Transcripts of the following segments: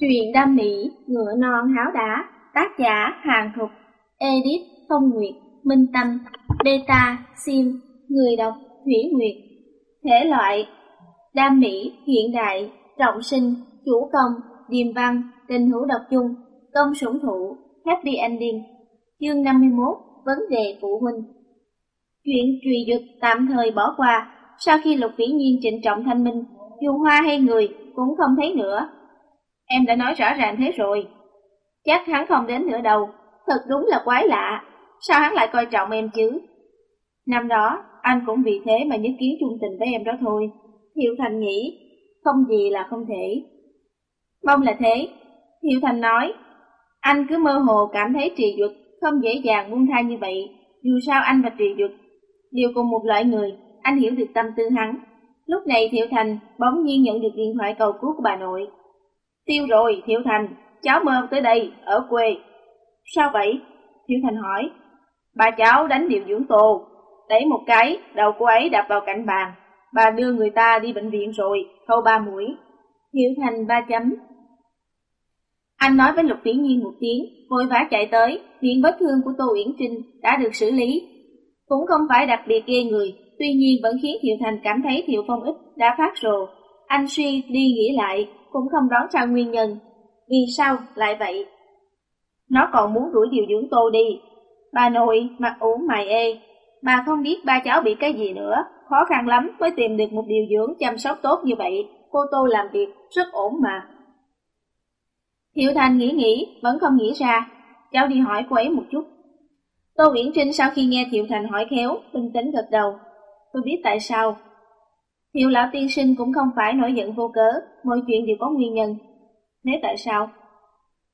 Truyện đam mỹ, ngựa non háo đá, tác giả Hàng Thục, edit Phong Nguyệt, Minh Tâm, Beta, Sim, người đọc Thủy Nguyệt. Thể loại Đam mỹ, hiện đại, trọng sinh, chủ công, điềm văn, tình hữu độc chung, công sủng thụ, happy ending. Chương 51, vấn đề phụ huynh. Chuyện trùy dực tạm thời bỏ qua, sau khi Lục Vĩ Nhiên trịnh trọng thanh minh, dù hoa hay người cũng không thấy nữa. Em đã nói rõ ràng thế rồi. Chắc hắn không đến nữa đâu, thật đúng là quái lạ, sao hắn lại coi trọng em chứ? Năm đó, anh cũng vì thế mà nhất kiến chung tình với em đó thôi. Thiệu Thành nghĩ, không gì là không thể. Mong là thế, Thiệu Thành nói, anh cứ mơ hồ cảm thấy trì duyệt không dễ dàng buông tha như vậy, dù sao anh và trì duyệt đều cùng một loại người, anh hiểu được tâm tư hắn. Lúc này Thiệu Thành bỗng nhiên nhận được điện thoại cầu cứu của bà nội. Tiêu rồi, Thiệu Thành, cháu mơ tới đây, ở quê. Sao vậy? Thiệu Thành hỏi. Bà cháu đánh điều dưỡng tô, đẩy một cái, đầu cô ấy đập vào cạnh bàn. Bà đưa người ta đi bệnh viện rồi, thâu ba mũi. Thiệu Thành ba chấm. Anh nói với Lục tiểu Nhiên một tiếng, vội vã chạy tới, hiện vết thương của Tô Uyển Trinh đã được xử lý. Cũng không phải đặc biệt ghê người, tuy nhiên vẫn khiến Thiệu Thành cảm thấy Thiệu Phong ít đã phát rồ. Anh suy đi nghĩ lại, cũng không đoán ra nguyên nhân. Vì sao lại vậy? Nó còn muốn đuổi điều dưỡng Tô đi. Bà nội, mặt ủ mày ê, bà không biết ba cháu bị cái gì nữa, khó khăn lắm mới tìm được một điều dưỡng chăm sóc tốt như vậy. Cô Tô làm việc rất ổn mà. hiệu Thành nghĩ nghĩ, vẫn không nghĩ ra. Cháu đi hỏi cô ấy một chút. Tô Uyển Trinh sau khi nghe Thiệu Thành hỏi khéo, bình tĩnh gật đầu. Tôi biết tại sao. Hiệu lão tiên sinh cũng không phải nổi giận vô cớ, mọi chuyện đều có nguyên nhân. Thế tại sao?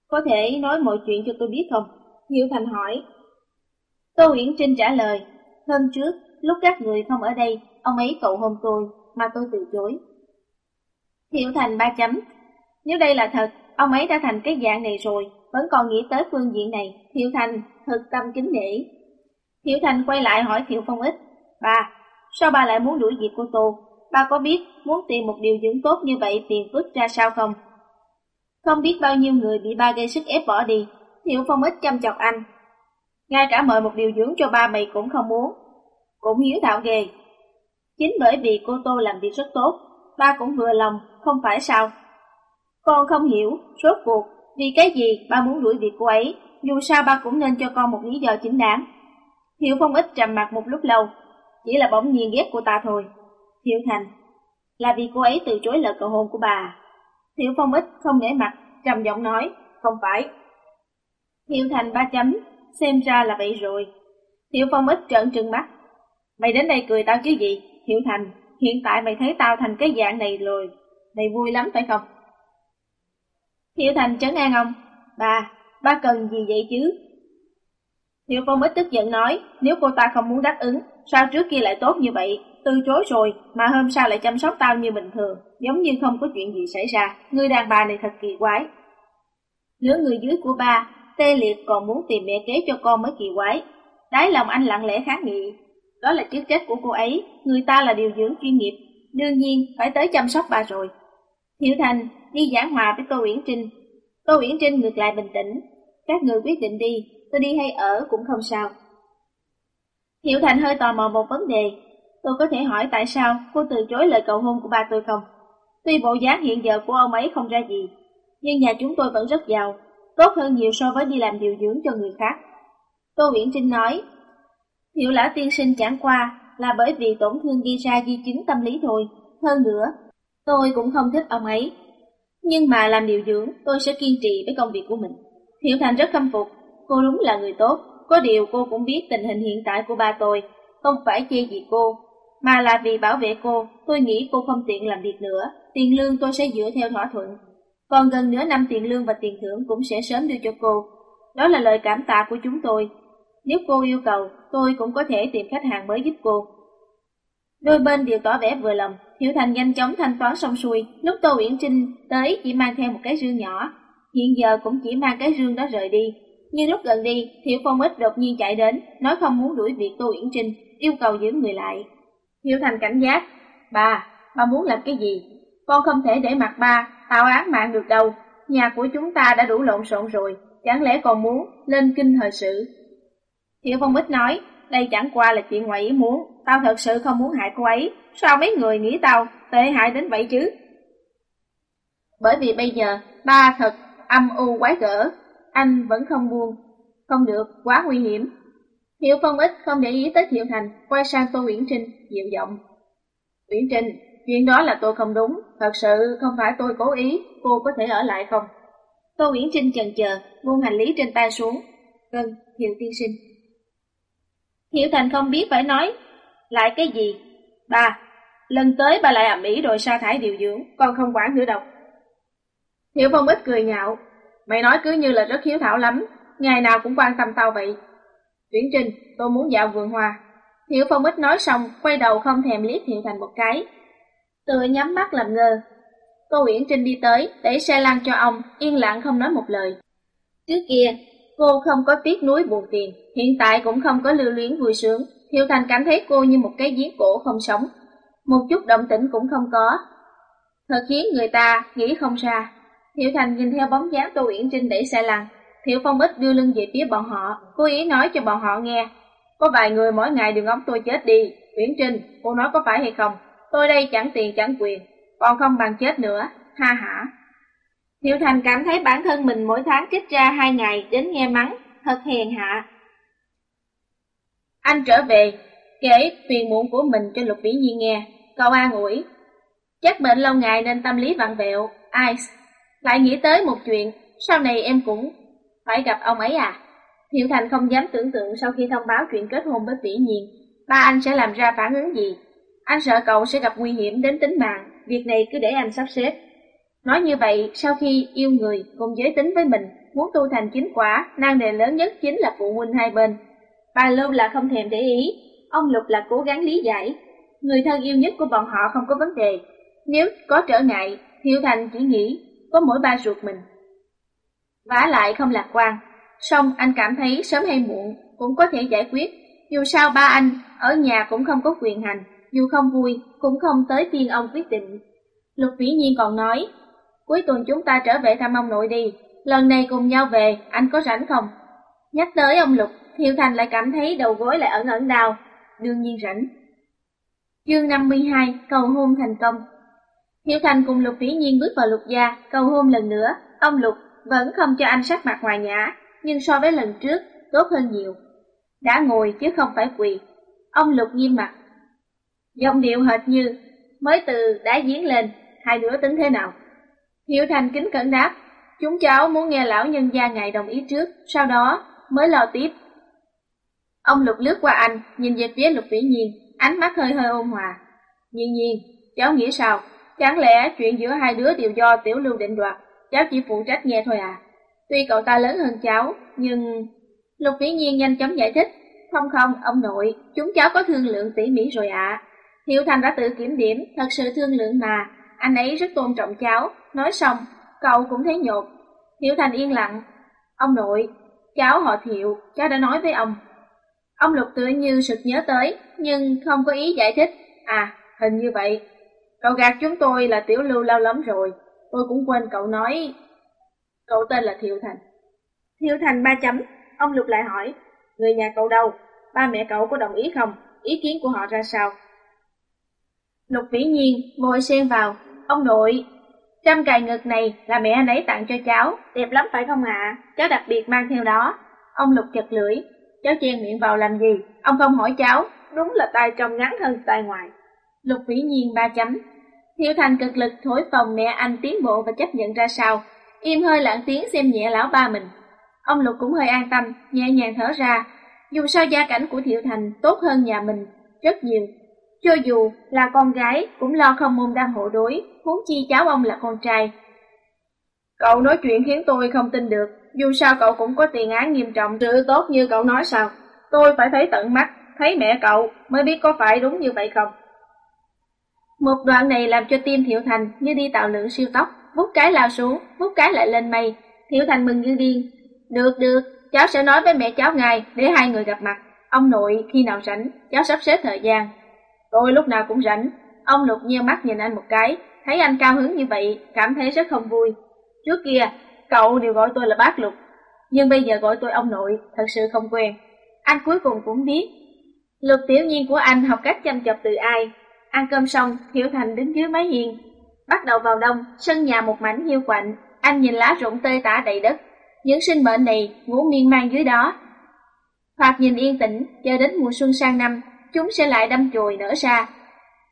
Có thể nói mọi chuyện cho tôi biết không? Hiệu Thành hỏi. Tô Uyển Trinh trả lời. Hôm trước, lúc các người không ở đây, ông ấy cậu hôn tôi, mà tôi từ chối. Hiệu Thành ba chấm. Nếu đây là thật, ông ấy đã thành cái dạng này rồi, vẫn còn nghĩ tới phương diện này. Thiệu Thành thực tâm kính nể. Thiệu Thành quay lại hỏi Thiệu Phong Ích. Ba, sao ba lại muốn đuổi việc cô Tô? Ba có biết muốn tìm một điều dưỡng tốt như vậy tiền vứt ra sao không? Không biết bao nhiêu người bị ba gây sức ép bỏ đi. Thiệu Phong ít chăm chọc anh. Ngay cả mời một điều dưỡng cho ba mày cũng không muốn. Cũng hiếu thảo ghê. Chính bởi vì cô Tô làm việc rất tốt, ba cũng vừa lòng, không phải sao? Con không hiểu, rốt cuộc, vì cái gì ba muốn đuổi việc cô ấy, dù sao ba cũng nên cho con một lý do chính đáng. Thiệu Phong ít trầm mặt một lúc lâu, chỉ là bỗng nhiên ghét cô ta thôi. Thiệu Thành, là vì cô ấy từ chối lời cầu hôn của bà. Thiệu Phong Ích không nể mặt, trầm giọng nói, không phải. Thiệu Thành ba chấm, xem ra là vậy rồi. Thiệu Phong Ích trợn trừng mắt. Mày đến đây cười tao chứ gì? Thiệu Thành, hiện tại mày thấy tao thành cái dạng này rồi, mày vui lắm phải không? Thiệu Thành trấn an ông, bà, ba cần gì vậy chứ? Thiệu Phong Ích tức giận nói, nếu cô ta không muốn đáp ứng, sao trước kia lại tốt như vậy, từ chối rồi mà hôm sau lại chăm sóc tao như bình thường, giống như không có chuyện gì xảy ra, người đàn bà này thật kỳ quái. Lứa người dưới của ba, tê liệt còn muốn tìm mẹ kế cho con mới kỳ quái. Đáy lòng anh lặng lẽ kháng nghị, đó là chức trách của cô ấy, người ta là điều dưỡng chuyên nghiệp, đương nhiên phải tới chăm sóc bà rồi. Thiệu Thành đi giảng hòa với Tô Uyển Trinh. Tô Uyển Trinh ngược lại bình tĩnh, các người quyết định đi, tôi đi hay ở cũng không sao. Thiệu Thành hơi tò mò một vấn đề, tôi có thể hỏi tại sao cô từ chối lời cầu hôn của ba tôi không? Tuy bộ dáng hiện giờ của ông ấy không ra gì, nhưng nhà chúng tôi vẫn rất giàu, tốt hơn nhiều so với đi làm điều dưỡng cho người khác. Tô Uyển Trinh nói, hiểu lão tiên sinh chẳng qua là bởi vì tổn thương gây ra di chứng tâm lý thôi, hơn nữa, tôi cũng không thích ông ấy. Nhưng mà làm điều dưỡng, tôi sẽ kiên trì với công việc của mình. hiểu Thành rất khâm phục, cô đúng là người tốt, có điều cô cũng biết tình hình hiện tại của ba tôi, không phải chê gì cô, mà là vì bảo vệ cô, tôi nghĩ cô không tiện làm việc nữa, tiền lương tôi sẽ dựa theo thỏa thuận. Còn gần nửa năm tiền lương và tiền thưởng cũng sẽ sớm đưa cho cô. Đó là lời cảm tạ của chúng tôi. Nếu cô yêu cầu, tôi cũng có thể tìm khách hàng mới giúp cô. Đôi bên đều tỏ vẻ vừa lòng, Hiểu Thành nhanh chóng thanh toán xong xuôi, lúc Tô Uyển Trinh tới chỉ mang theo một cái rương nhỏ, hiện giờ cũng chỉ mang cái rương đó rời đi. Nhưng lúc gần đi, Thiệu Phong Ích đột nhiên chạy đến, nói không muốn đuổi việc Tô Uyển Trinh, yêu cầu giữ người lại. Hiểu Thành cảnh giác, bà, bà muốn làm cái gì? Con không thể để mặt ba, tao án mạng được đâu. nhà của chúng ta đã đủ lộn xộn rồi, chẳng lẽ còn muốn lên kinh thời sự? Thiệu Phong Bích nói, đây chẳng qua là chuyện ngoại ý muốn, tao thật sự không muốn hại cô ấy, sao mấy người nghĩ tao tệ hại đến vậy chứ? Bởi vì bây giờ, ba thật âm u quái gở, anh vẫn không buông, không được, quá nguy hiểm. Hiệu Phong ít không để ý tới Thiệu Thành, quay sang Tô Uyển Trinh, dịu giọng. Uyển Trinh, chuyện đó là tôi không đúng, thật sự không phải tôi cố ý, cô có thể ở lại không? Tô Uyển Trinh chần chờ, buông hành lý trên tay xuống. Vâng, Thiệu tiên sinh. Thiệu Thành không biết phải nói lại cái gì. Ba, lần tới ba lại ẩm ý rồi sa thải điều dưỡng, con không quản nữa đâu. Thiệu Phong ít cười nhạo, mày nói cứ như là rất hiếu thảo lắm, ngày nào cũng quan tâm tao vậy. Viễn Trinh, tôi muốn dạo vườn hoa. Hiểu Phong ít nói xong, quay đầu không thèm liếc Thiệu Thành một cái. Tựa nhắm mắt làm ngơ. Cô Uyển Trinh đi tới, đẩy xe lăn cho ông, yên lặng không nói một lời. Trước kia, cô không có tiếc nuối buồn tiền, hiện tại cũng không có lưu luyến vui sướng. Thiệu Thành cảm thấy cô như một cái giếng cổ không sống, một chút động tĩnh cũng không có. Thật khiến người ta nghĩ không ra. Thiệu Thành nhìn theo bóng dáng Tô Uyển Trinh đẩy xe lăn, Thiệu Phong Ích đưa lưng về phía bọn họ, cố ý nói cho bọn họ nghe. Có vài người mỗi ngày đều ngóng tôi chết đi. Uyển Trinh, cô nói có phải hay không? Tôi đây chẳng tiền chẳng quyền, còn không bằng chết nữa, ha hả. Thiệu Thành cảm thấy bản thân mình mỗi tháng trích ra hai ngày đến nghe mắng, thật hèn hạ. Anh trở về, kể phiền muộn của mình cho Lục Vĩ Nhi nghe, cậu an ủi. Chắc bệnh lâu ngày nên tâm lý vặn vẹo, ai lại nghĩ tới một chuyện, sau này em cũng phải gặp ông ấy à? Thiệu Thành không dám tưởng tượng sau khi thông báo chuyện kết hôn với Vĩ Nhiên, ba anh sẽ làm ra phản ứng gì. Anh sợ cậu sẽ gặp nguy hiểm đến tính mạng, việc này cứ để anh sắp xếp. Nói như vậy, sau khi yêu người cùng giới tính với mình, muốn tu thành chính quả, nan đề lớn nhất chính là phụ huynh hai bên. Bà Lưu là không thèm để ý, ông Lục là cố gắng lý giải. Người thân yêu nhất của bọn họ không có vấn đề. Nếu có trở ngại, Thiệu Thành chỉ nghĩ có mỗi ba ruột mình vả lại không lạc quan, song anh cảm thấy sớm hay muộn cũng có thể giải quyết. Dù sao ba anh ở nhà cũng không có quyền hành, dù không vui cũng không tới phiên ông quyết định. Lục Vĩ Nhiên còn nói, cuối tuần chúng ta trở về thăm ông nội đi, lần này cùng nhau về, anh có rảnh không? Nhắc tới ông Lục, Thiệu Thành lại cảm thấy đầu gối lại ẩn ẩn đau, đương nhiên rảnh. Chương 52, cầu hôn thành công Thiệu Thành cùng Lục Vĩ Nhiên bước vào lục gia, cầu hôn lần nữa, ông Lục vẫn không cho anh sắc mặt hòa nhã, nhưng so với lần trước, tốt hơn nhiều. Đã ngồi chứ không phải quỳ. Ông Lục nghiêm mặt. Giọng điệu hệt như, mới từ đá giếng lên, hai đứa tính thế nào? Hiệu Thành kính cẩn đáp, chúng cháu muốn nghe lão nhân gia ngài đồng ý trước, sau đó mới lo tiếp. Ông Lục lướt qua anh, nhìn về phía Lục Vĩ Nhiên, ánh mắt hơi hơi ôn hòa. Nhiên nhiên, cháu nghĩ sao? Chẳng lẽ chuyện giữa hai đứa đều do tiểu lưu định đoạt, cháu chỉ phụ trách nghe thôi à? Tuy cậu ta lớn hơn cháu, nhưng... Lục Vĩ Nhiên nhanh chóng giải thích. Không không, ông nội, chúng cháu có thương lượng tỉ mỉ rồi ạ. À. Hiệu Thành đã tự kiểm điểm, thật sự thương lượng mà. Anh ấy rất tôn trọng cháu. Nói xong, cậu cũng thấy nhột. Hiệu Thành yên lặng. Ông nội, cháu họ Thiệu, cháu đã nói với ông. Ông Lục tựa như sực nhớ tới, nhưng không có ý giải thích. À, hình như vậy. Cậu gạt chúng tôi là tiểu lưu lâu lắm rồi. Tôi cũng quên cậu nói Cậu tên là Thiệu Thành. Thiệu Thành ba chấm, ông Lục lại hỏi, người nhà cậu đâu? Ba mẹ cậu có đồng ý không? Ý kiến của họ ra sao? Lục vĩ nhiên, ngồi xen vào, ông nội, trăm cài ngực này là mẹ anh ấy tặng cho cháu, đẹp lắm phải không ạ? Cháu đặc biệt mang theo đó. Ông Lục chật lưỡi, cháu chen miệng vào làm gì? Ông không hỏi cháu, đúng là tay trong ngắn hơn tay ngoài. Lục vĩ nhiên ba chấm. Thiệu Thành cực lực thổi phòng mẹ anh tiến bộ và chấp nhận ra sao, im hơi lặng tiếng xem nhẹ lão ba mình. Ông Lục cũng hơi an tâm, nhẹ nhàng thở ra. Dù sao gia cảnh của Thiệu Thành tốt hơn nhà mình rất nhiều. Cho dù là con gái cũng lo không môn đang hộ đối, huống chi cháu ông là con trai. Cậu nói chuyện khiến tôi không tin được, dù sao cậu cũng có tiền án nghiêm trọng sự tốt như cậu nói sao. Tôi phải thấy tận mắt, thấy mẹ cậu mới biết có phải đúng như vậy không. Một đoạn này làm cho tim Thiệu Thành như đi tạo lượng siêu tốc vút cái lao xuống, vút cái lại lên mây. Thiệu Thành mừng như điên. Được, được, cháu sẽ nói với mẹ cháu ngài để hai người gặp mặt. Ông nội khi nào rảnh, cháu sắp xếp thời gian. Tôi lúc nào cũng rảnh. Ông Lục nheo mắt nhìn anh một cái, thấy anh cao hứng như vậy, cảm thấy rất không vui. Trước kia, cậu đều gọi tôi là bác Lục, nhưng bây giờ gọi tôi ông nội, thật sự không quen. Anh cuối cùng cũng biết. Lục tiểu nhiên của anh học cách chăm chọc từ ai. Ăn cơm xong, Hiểu Thành đứng dưới mái hiên. Bắt đầu vào đông, sân nhà một mảnh hiu quạnh, anh nhìn lá rụng tơi tả đầy đất. Những sinh mệnh này ngủ miên man dưới đó. Hoặc nhìn yên tĩnh, chờ đến mùa xuân sang năm, chúng sẽ lại đâm chồi nở ra,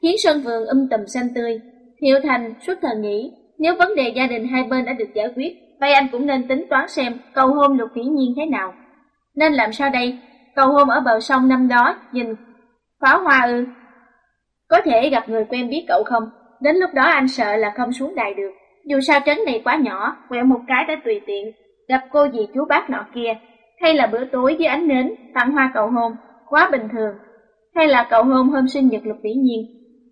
khiến sân vườn um tùm xanh tươi. Hiệu Thành suốt thời nghĩ, nếu vấn đề gia đình hai bên đã được giải quyết, vậy anh cũng nên tính toán xem cầu hôn lục kỷ nhiên thế nào. Nên làm sao đây? Cầu hôn ở bờ sông năm đó, nhìn pháo hoa ư? Có thể gặp người quen biết cậu không? Đến lúc đó anh sợ là không xuống đài được. Dù sao trấn này quá nhỏ, quẹo một cái đã tùy tiện. Gặp cô dì chú bác nọ kia, hay là bữa tối với ánh nến, tặng hoa cầu hôn, quá bình thường. Hay là cầu hôn hôm sinh nhật lục vĩ nhiên.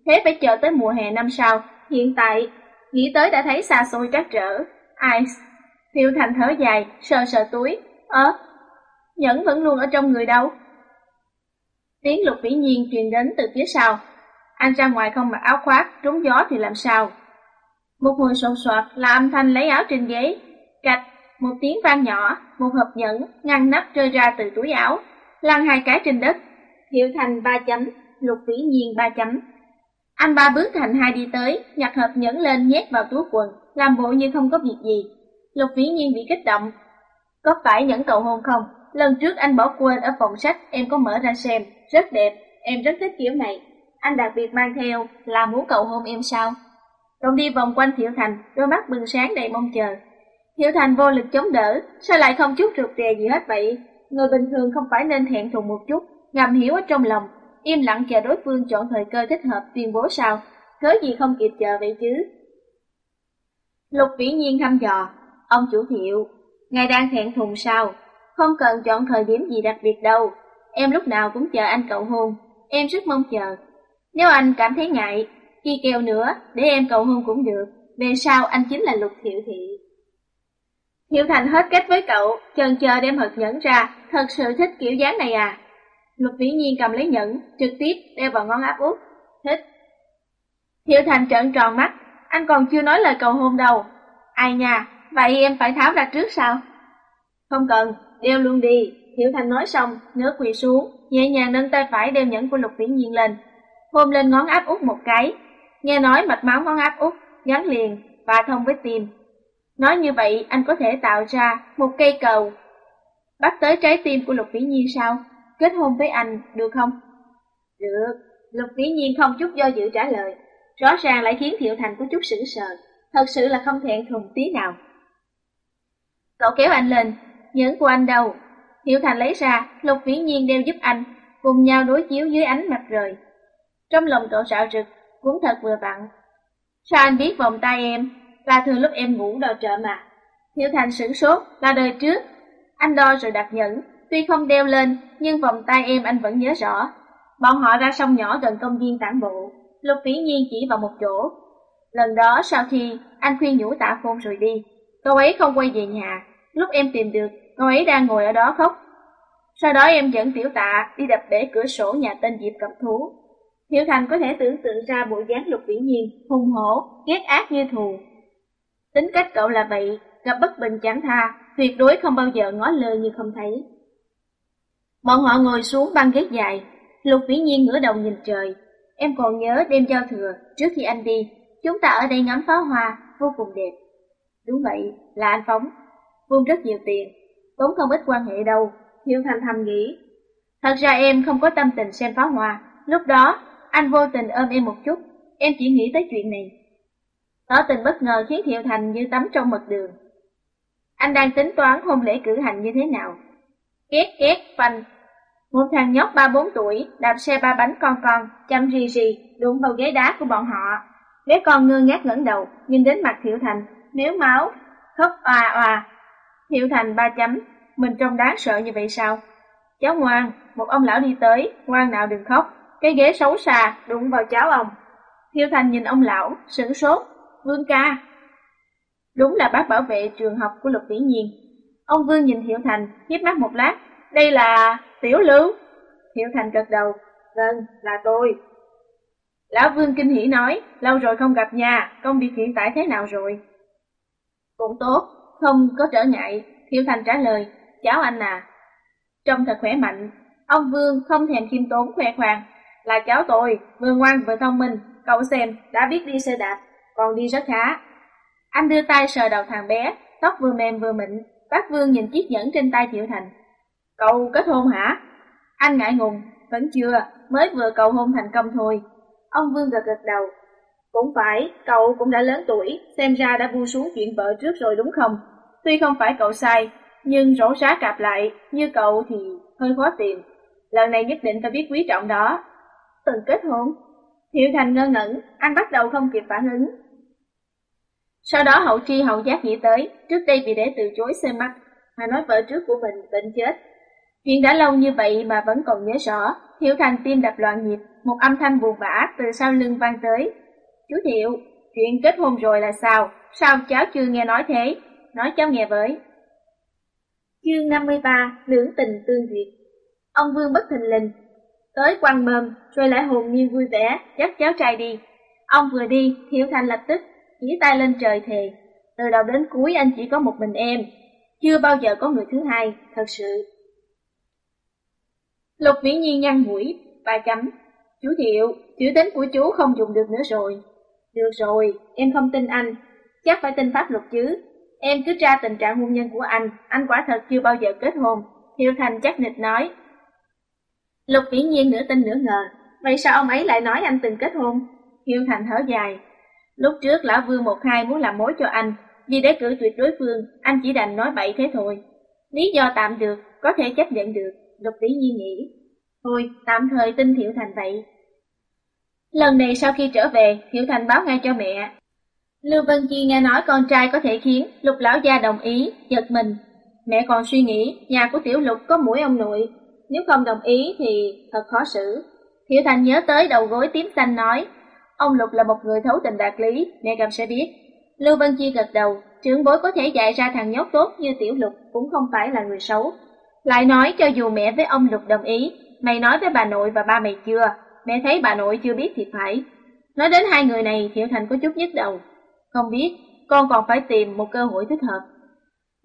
Thế phải chờ tới mùa hè năm sau, hiện tại, nghĩ tới đã thấy xa xôi trắc trở. Ai? Thiệu Thành thở dài, sờ sờ túi. Ơ, nhẫn vẫn luôn ở trong người đâu. Tiếng lục vĩ nhiên truyền đến từ phía sau. Anh ra ngoài không mặc áo khoác, trúng gió thì làm sao? Một hồi sột soạt là âm thanh lấy áo trên ghế. Cạch, một tiếng vang nhỏ, một hộp nhẫn ngăn nắp rơi ra từ túi áo, lăn hai cái trên đất. Hiệu thành ba chấm, lục vĩ nhiên ba chấm. Anh ba bước thành hai đi tới, nhặt hộp nhẫn lên nhét vào túi quần, làm bộ như không có việc gì. Lục vĩ nhiên bị kích động. Có phải nhẫn cầu hôn không? Lần trước anh bỏ quên ở phòng sách, em có mở ra xem, rất đẹp, em rất thích kiểu này. Anh đặc biệt mang theo là muốn cầu hôn em sao? Đồng đi vòng quanh Thiệu Thành, đôi mắt bừng sáng đầy mong chờ. Thiệu Thành vô lực chống đỡ, sao lại không chút rụt rè gì hết vậy? Người bình thường không phải nên thẹn thùng một chút, ngầm hiểu ở trong lòng, im lặng chờ đối phương chọn thời cơ thích hợp tuyên bố sao, cớ gì không kịp chờ vậy chứ? Lục vĩ nhiên thăm dò, ông chủ thiệu, ngài đang thẹn thùng sao? Không cần chọn thời điểm gì đặc biệt đâu, em lúc nào cũng chờ anh cậu hôn, em rất mong chờ. Nếu anh cảm thấy ngại, khi kêu nữa, để em cầu hôn cũng được, về sau anh chính là lục thiệu thị. Hiệu Thành hết cách với cậu, chần chờ đem hộp nhẫn ra, thật sự thích kiểu dáng này à? Lục Vĩ Nhiên cầm lấy nhẫn, trực tiếp đeo vào ngón áp út. Thích. Hiệu Thành trợn tròn mắt, anh còn chưa nói lời cầu hôn đâu. Ai nha, vậy em phải tháo ra trước sao? Không cần, đeo luôn đi. Hiệu Thành nói xong, ngửa quỳ xuống, nhẹ nhàng nâng tay phải đeo nhẫn của Lục Vĩ Nhiên lên. Hôn lên ngón áp út một cái, nghe nói mạch máu ngón áp út gắn liền và thông với tim. Nói như vậy anh có thể tạo ra một cây cầu bắt tới trái tim của Lục Vĩ Nhiên sao? Kết hôn với anh được không? Được, Lục Vĩ Nhiên không chút do dự trả lời. Rõ ràng lại khiến Thiệu Thành có chút sững sờ, thật sự là không thẹn thùng tí nào. Cậu kéo anh lên, nhẫn của anh đâu? Thiệu Thành lấy ra, Lục Vĩ Nhiên đeo giúp anh, cùng nhau đối chiếu dưới ánh mặt trời. Trong lòng cậu sạo rực, cũng thật vừa vặn. Sao anh biết vòng tay em? Là thường lúc em ngủ đòi trợ mà. Hiểu Thành sửng sốt, là đời trước. Anh đo rồi đặt nhẫn, tuy không đeo lên, nhưng vòng tay em anh vẫn nhớ rõ. Bọn họ ra sông nhỏ gần công viên tản bộ, Lục Vĩ Nhiên chỉ vào một chỗ. Lần đó sau khi anh khuyên nhủ tạ khôn rồi đi, cậu ấy không quay về nhà. Lúc em tìm được, cậu ấy đang ngồi ở đó khóc. Sau đó em dẫn tiểu tạ đi đập bể cửa sổ nhà tên Diệp cầm thú. Hiểu Thành có thể tưởng tượng ra bộ dáng lục vĩ nhiên, hung hổ, ghét ác như thù. Tính cách cậu là vậy, gặp bất bình chẳng tha, tuyệt đối không bao giờ ngó lơ như không thấy. Bọn họ ngồi xuống băng ghế dài, lục vĩ nhiên ngửa đầu nhìn trời. Em còn nhớ đêm giao thừa, trước khi anh đi, chúng ta ở đây ngắm pháo hoa, vô cùng đẹp. Đúng vậy, là anh Phóng. Vung rất nhiều tiền, tốn không ít quan hệ đâu, Hiểu Thành thầm nghĩ. Thật ra em không có tâm tình xem pháo hoa, lúc đó anh vô tình ôm em một chút, em chỉ nghĩ tới chuyện này. Tỏ tình bất ngờ khiến Thiệu Thành như tắm trong mật đường. Anh đang tính toán hôn lễ cử hành như thế nào. Két két phanh. Một thằng nhóc ba bốn tuổi đạp xe ba bánh con con, chăm rì rì, đụng vào ghế đá của bọn họ. Bé con ngơ ngác ngẩng đầu, nhìn đến mặt Thiệu Thành, nếu máu, khóc oà oà. Thiệu Thành ba chấm, mình trông đáng sợ như vậy sao? Cháu ngoan, một ông lão đi tới, ngoan nào đừng khóc, cái ghế xấu xa đụng vào cháu ông. Thiêu Thành nhìn ông lão, sửng sốt, Vương ca. Đúng là bác bảo vệ trường học của Lục Vĩ Nhiên. Ông Vương nhìn Thiệu Thành, hiếp mắt một lát. Đây là Tiểu Lưu. Thiệu Thành gật đầu, vâng, là tôi. Lão Vương kinh hỉ nói, lâu rồi không gặp nhà, công việc hiện tại thế nào rồi? Cũng tốt, không có trở ngại, Thiệu Thành trả lời, cháu anh à. Trông thật khỏe mạnh, ông Vương không thèm khiêm tốn khoe khoang, là cháu tôi, vừa ngoan vừa thông minh, cậu xem, đã biết đi xe đạp, còn đi rất khá. Anh đưa tay sờ đầu thằng bé, tóc vừa mềm vừa mịn, bác Vương nhìn chiếc nhẫn trên tay Thiệu Thành. Cậu kết hôn hả? Anh ngại ngùng, vẫn chưa, mới vừa cầu hôn thành công thôi. Ông Vương gật gật đầu. Cũng phải, cậu cũng đã lớn tuổi, xem ra đã buông xuống chuyện vợ trước rồi đúng không? Tuy không phải cậu sai, nhưng rổ rá cạp lại, như cậu thì hơi khó tìm. Lần này nhất định phải biết quý trọng đó. Từng kết hôn. Thiệu Thành ngơ ngẩn, anh bắt đầu không kịp phản ứng. Sau đó hậu tri hậu giác nghĩ tới, trước đây vì để từ chối xem mắt, mà nói vợ trước của mình bệnh chết. Chuyện đã lâu như vậy mà vẫn còn nhớ rõ, Thiệu Thành tim đập loạn nhịp, một âm thanh buồn bã từ sau lưng vang tới. Chú Thiệu, chuyện kết hôn rồi là sao? Sao cháu chưa nghe nói thế? Nói cháu nghe với. Chương 53, Lưỡng tình tương duyệt Ông Vương bất thình lình, tới quăng mơm, rồi lại hồn nhiên vui vẻ, dắt cháu trai đi. Ông vừa đi, Thiệu Thành lập tức chỉ tay lên trời thề. Từ đầu đến cuối anh chỉ có một mình em, chưa bao giờ có người thứ hai, thật sự. Lục Viễn Nhiên nhăn mũi, ba chấm. Chú Thiệu, chữ tính của chú không dùng được nữa rồi. Được rồi, em không tin anh, chắc phải tin pháp luật chứ. Em cứ tra tình trạng hôn nhân của anh, anh quả thật chưa bao giờ kết hôn. Thiệu Thành chắc nịch nói. Lục Vĩ Nhiên nửa tin nửa ngờ, vậy sao ông ấy lại nói anh từng kết hôn? Thiệu Thành thở dài. Lúc trước Lão Vương một hai muốn làm mối cho anh, vì để cử tuyệt đối phương, anh chỉ đành nói bậy thế thôi. Lý do tạm được, có thể chấp nhận được. Lục Vĩ Nhiên nghĩ, thôi tạm thời tin Thiệu Thành vậy. Lần này sau khi trở về, Thiệu Thành báo ngay cho mẹ. Lưu Vân Chi nghe nói con trai có thể khiến Lục Lão Gia đồng ý, giật mình. Mẹ còn suy nghĩ nhà của Tiểu Lục có mũi ông nội, nếu không đồng ý thì thật khó xử. Thiệu Thành nhớ tới đầu gối tím xanh nói, ông Lục là một người thấu tình đạt lý, mẹ cầm sẽ biết. Lưu Vân Chi gật đầu, trưởng bối có thể dạy ra thằng nhóc tốt như Tiểu Lục cũng không phải là người xấu, lại nói cho dù mẹ với ông Lục đồng ý, mày nói với bà nội và ba mày chưa? Mẹ thấy bà nội chưa biết thì phải. Nói đến hai người này, Thiệu Thành có chút nhức đầu. Không biết, con còn phải tìm một cơ hội thích hợp.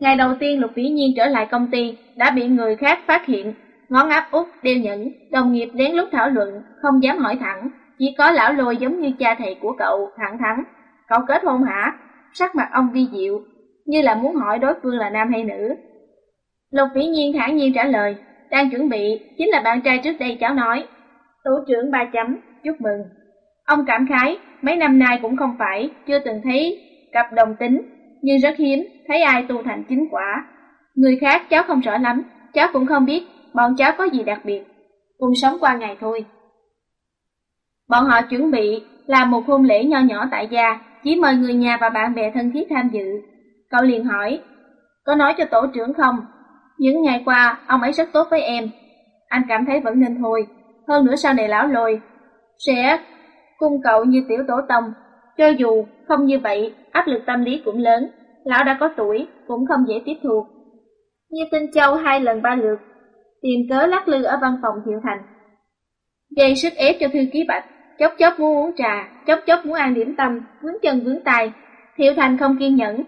Ngày đầu tiên Lục Vĩ Nhiên trở lại công ty, đã bị người khác phát hiện, ngón áp út, đeo nhẫn, đồng nghiệp đến lúc thảo luận, không dám hỏi thẳng, chỉ có lão lôi giống như cha thầy của cậu, thẳng thắn. Cậu kết hôn hả? Sắc mặt ông vi diệu, như là muốn hỏi đối phương là nam hay nữ, Lục Vĩ Nhiên thản nhiên trả lời, đang chuẩn bị, chính là bạn trai trước đây cháu nói. Tổ trưởng ba chấm, chúc mừng. Ông cảm khái, mấy năm nay cũng không phải, chưa từng thấy cặp đồng tính, nhưng rất hiếm thấy ai tu thành chính quả. Người khác cháu không rõ lắm, cháu cũng không biết bọn cháu có gì đặc biệt, cùng sống qua ngày thôi. Bọn họ chuẩn bị làm một hôn lễ nho nhỏ tại gia, chỉ mời người nhà và bạn bè thân thiết tham dự. Cậu liền hỏi, có nói cho tổ trưởng không những ngày qua, ông ấy rất tốt với em. Anh cảm thấy vẫn nên thôi. Hơn nữa sau này lão lôi, sẽ cung cậu như tiểu tổ tông. Cho dù không như vậy, áp lực tâm lý cũng lớn. Lão đã có tuổi, cũng không dễ tiếp thu. Như tinh châu hai lần ba lượt, tìm cớ lắc lư ở văn phòng Thiệu Thành. Gây sức ép cho thư ký bạch, chốc chốc muốn uống trà, chốc chốc muốn ăn điểm tâm, vướng chân vướng tay. Thiệu Thành không kiên nhẫn.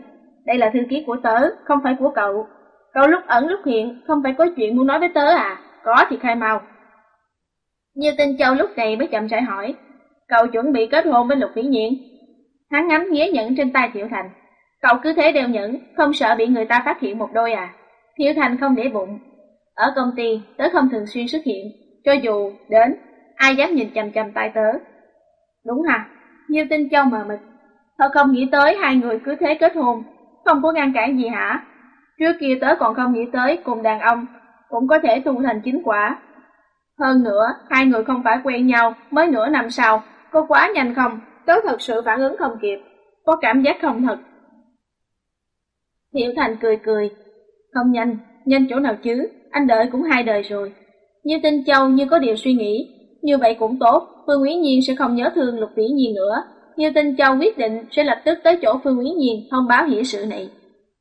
Đây là thư ký của tớ, không phải của cậu. Cậu lúc ẩn lúc hiện, không phải có chuyện muốn nói với tớ à? Có thì khai mau. Như tinh châu lúc này mới chậm rãi hỏi, cậu chuẩn bị kết hôn với Lục Vĩ Nhiên. Hắn ngắm nghía nhẫn trên tay Thiệu Thành. Cậu cứ thế đeo nhẫn, không sợ bị người ta phát hiện một đôi à? Thiệu Thành không để bụng. Ở công ty, tớ không thường xuyên xuất hiện, cho dù đến, ai dám nhìn chầm chầm tay tớ. Đúng hả? Nhiêu tinh châu mờ mịt. tớ không nghĩ tới hai người cứ thế kết hôn, không có ngăn cản gì hả? Trước kia tớ còn không nghĩ tới cùng đàn ông cũng có thể tu thành chính quả. Hơn nữa, hai người không phải quen nhau mới nửa năm sau, có quá nhanh không? Tớ thật sự phản ứng không kịp, có cảm giác không thật. Thiệu Thành cười cười, không nhanh, nhanh chỗ nào chứ, anh đợi cũng hai đời rồi. Như Tinh Châu như có điều suy nghĩ, như vậy cũng tốt, Phương Quý Nhiên sẽ không nhớ thương Lục Vĩ Nhiên nữa. Như Tinh Châu quyết định sẽ lập tức tới chỗ Phương Quý Nhiên thông báo hiểu sự này.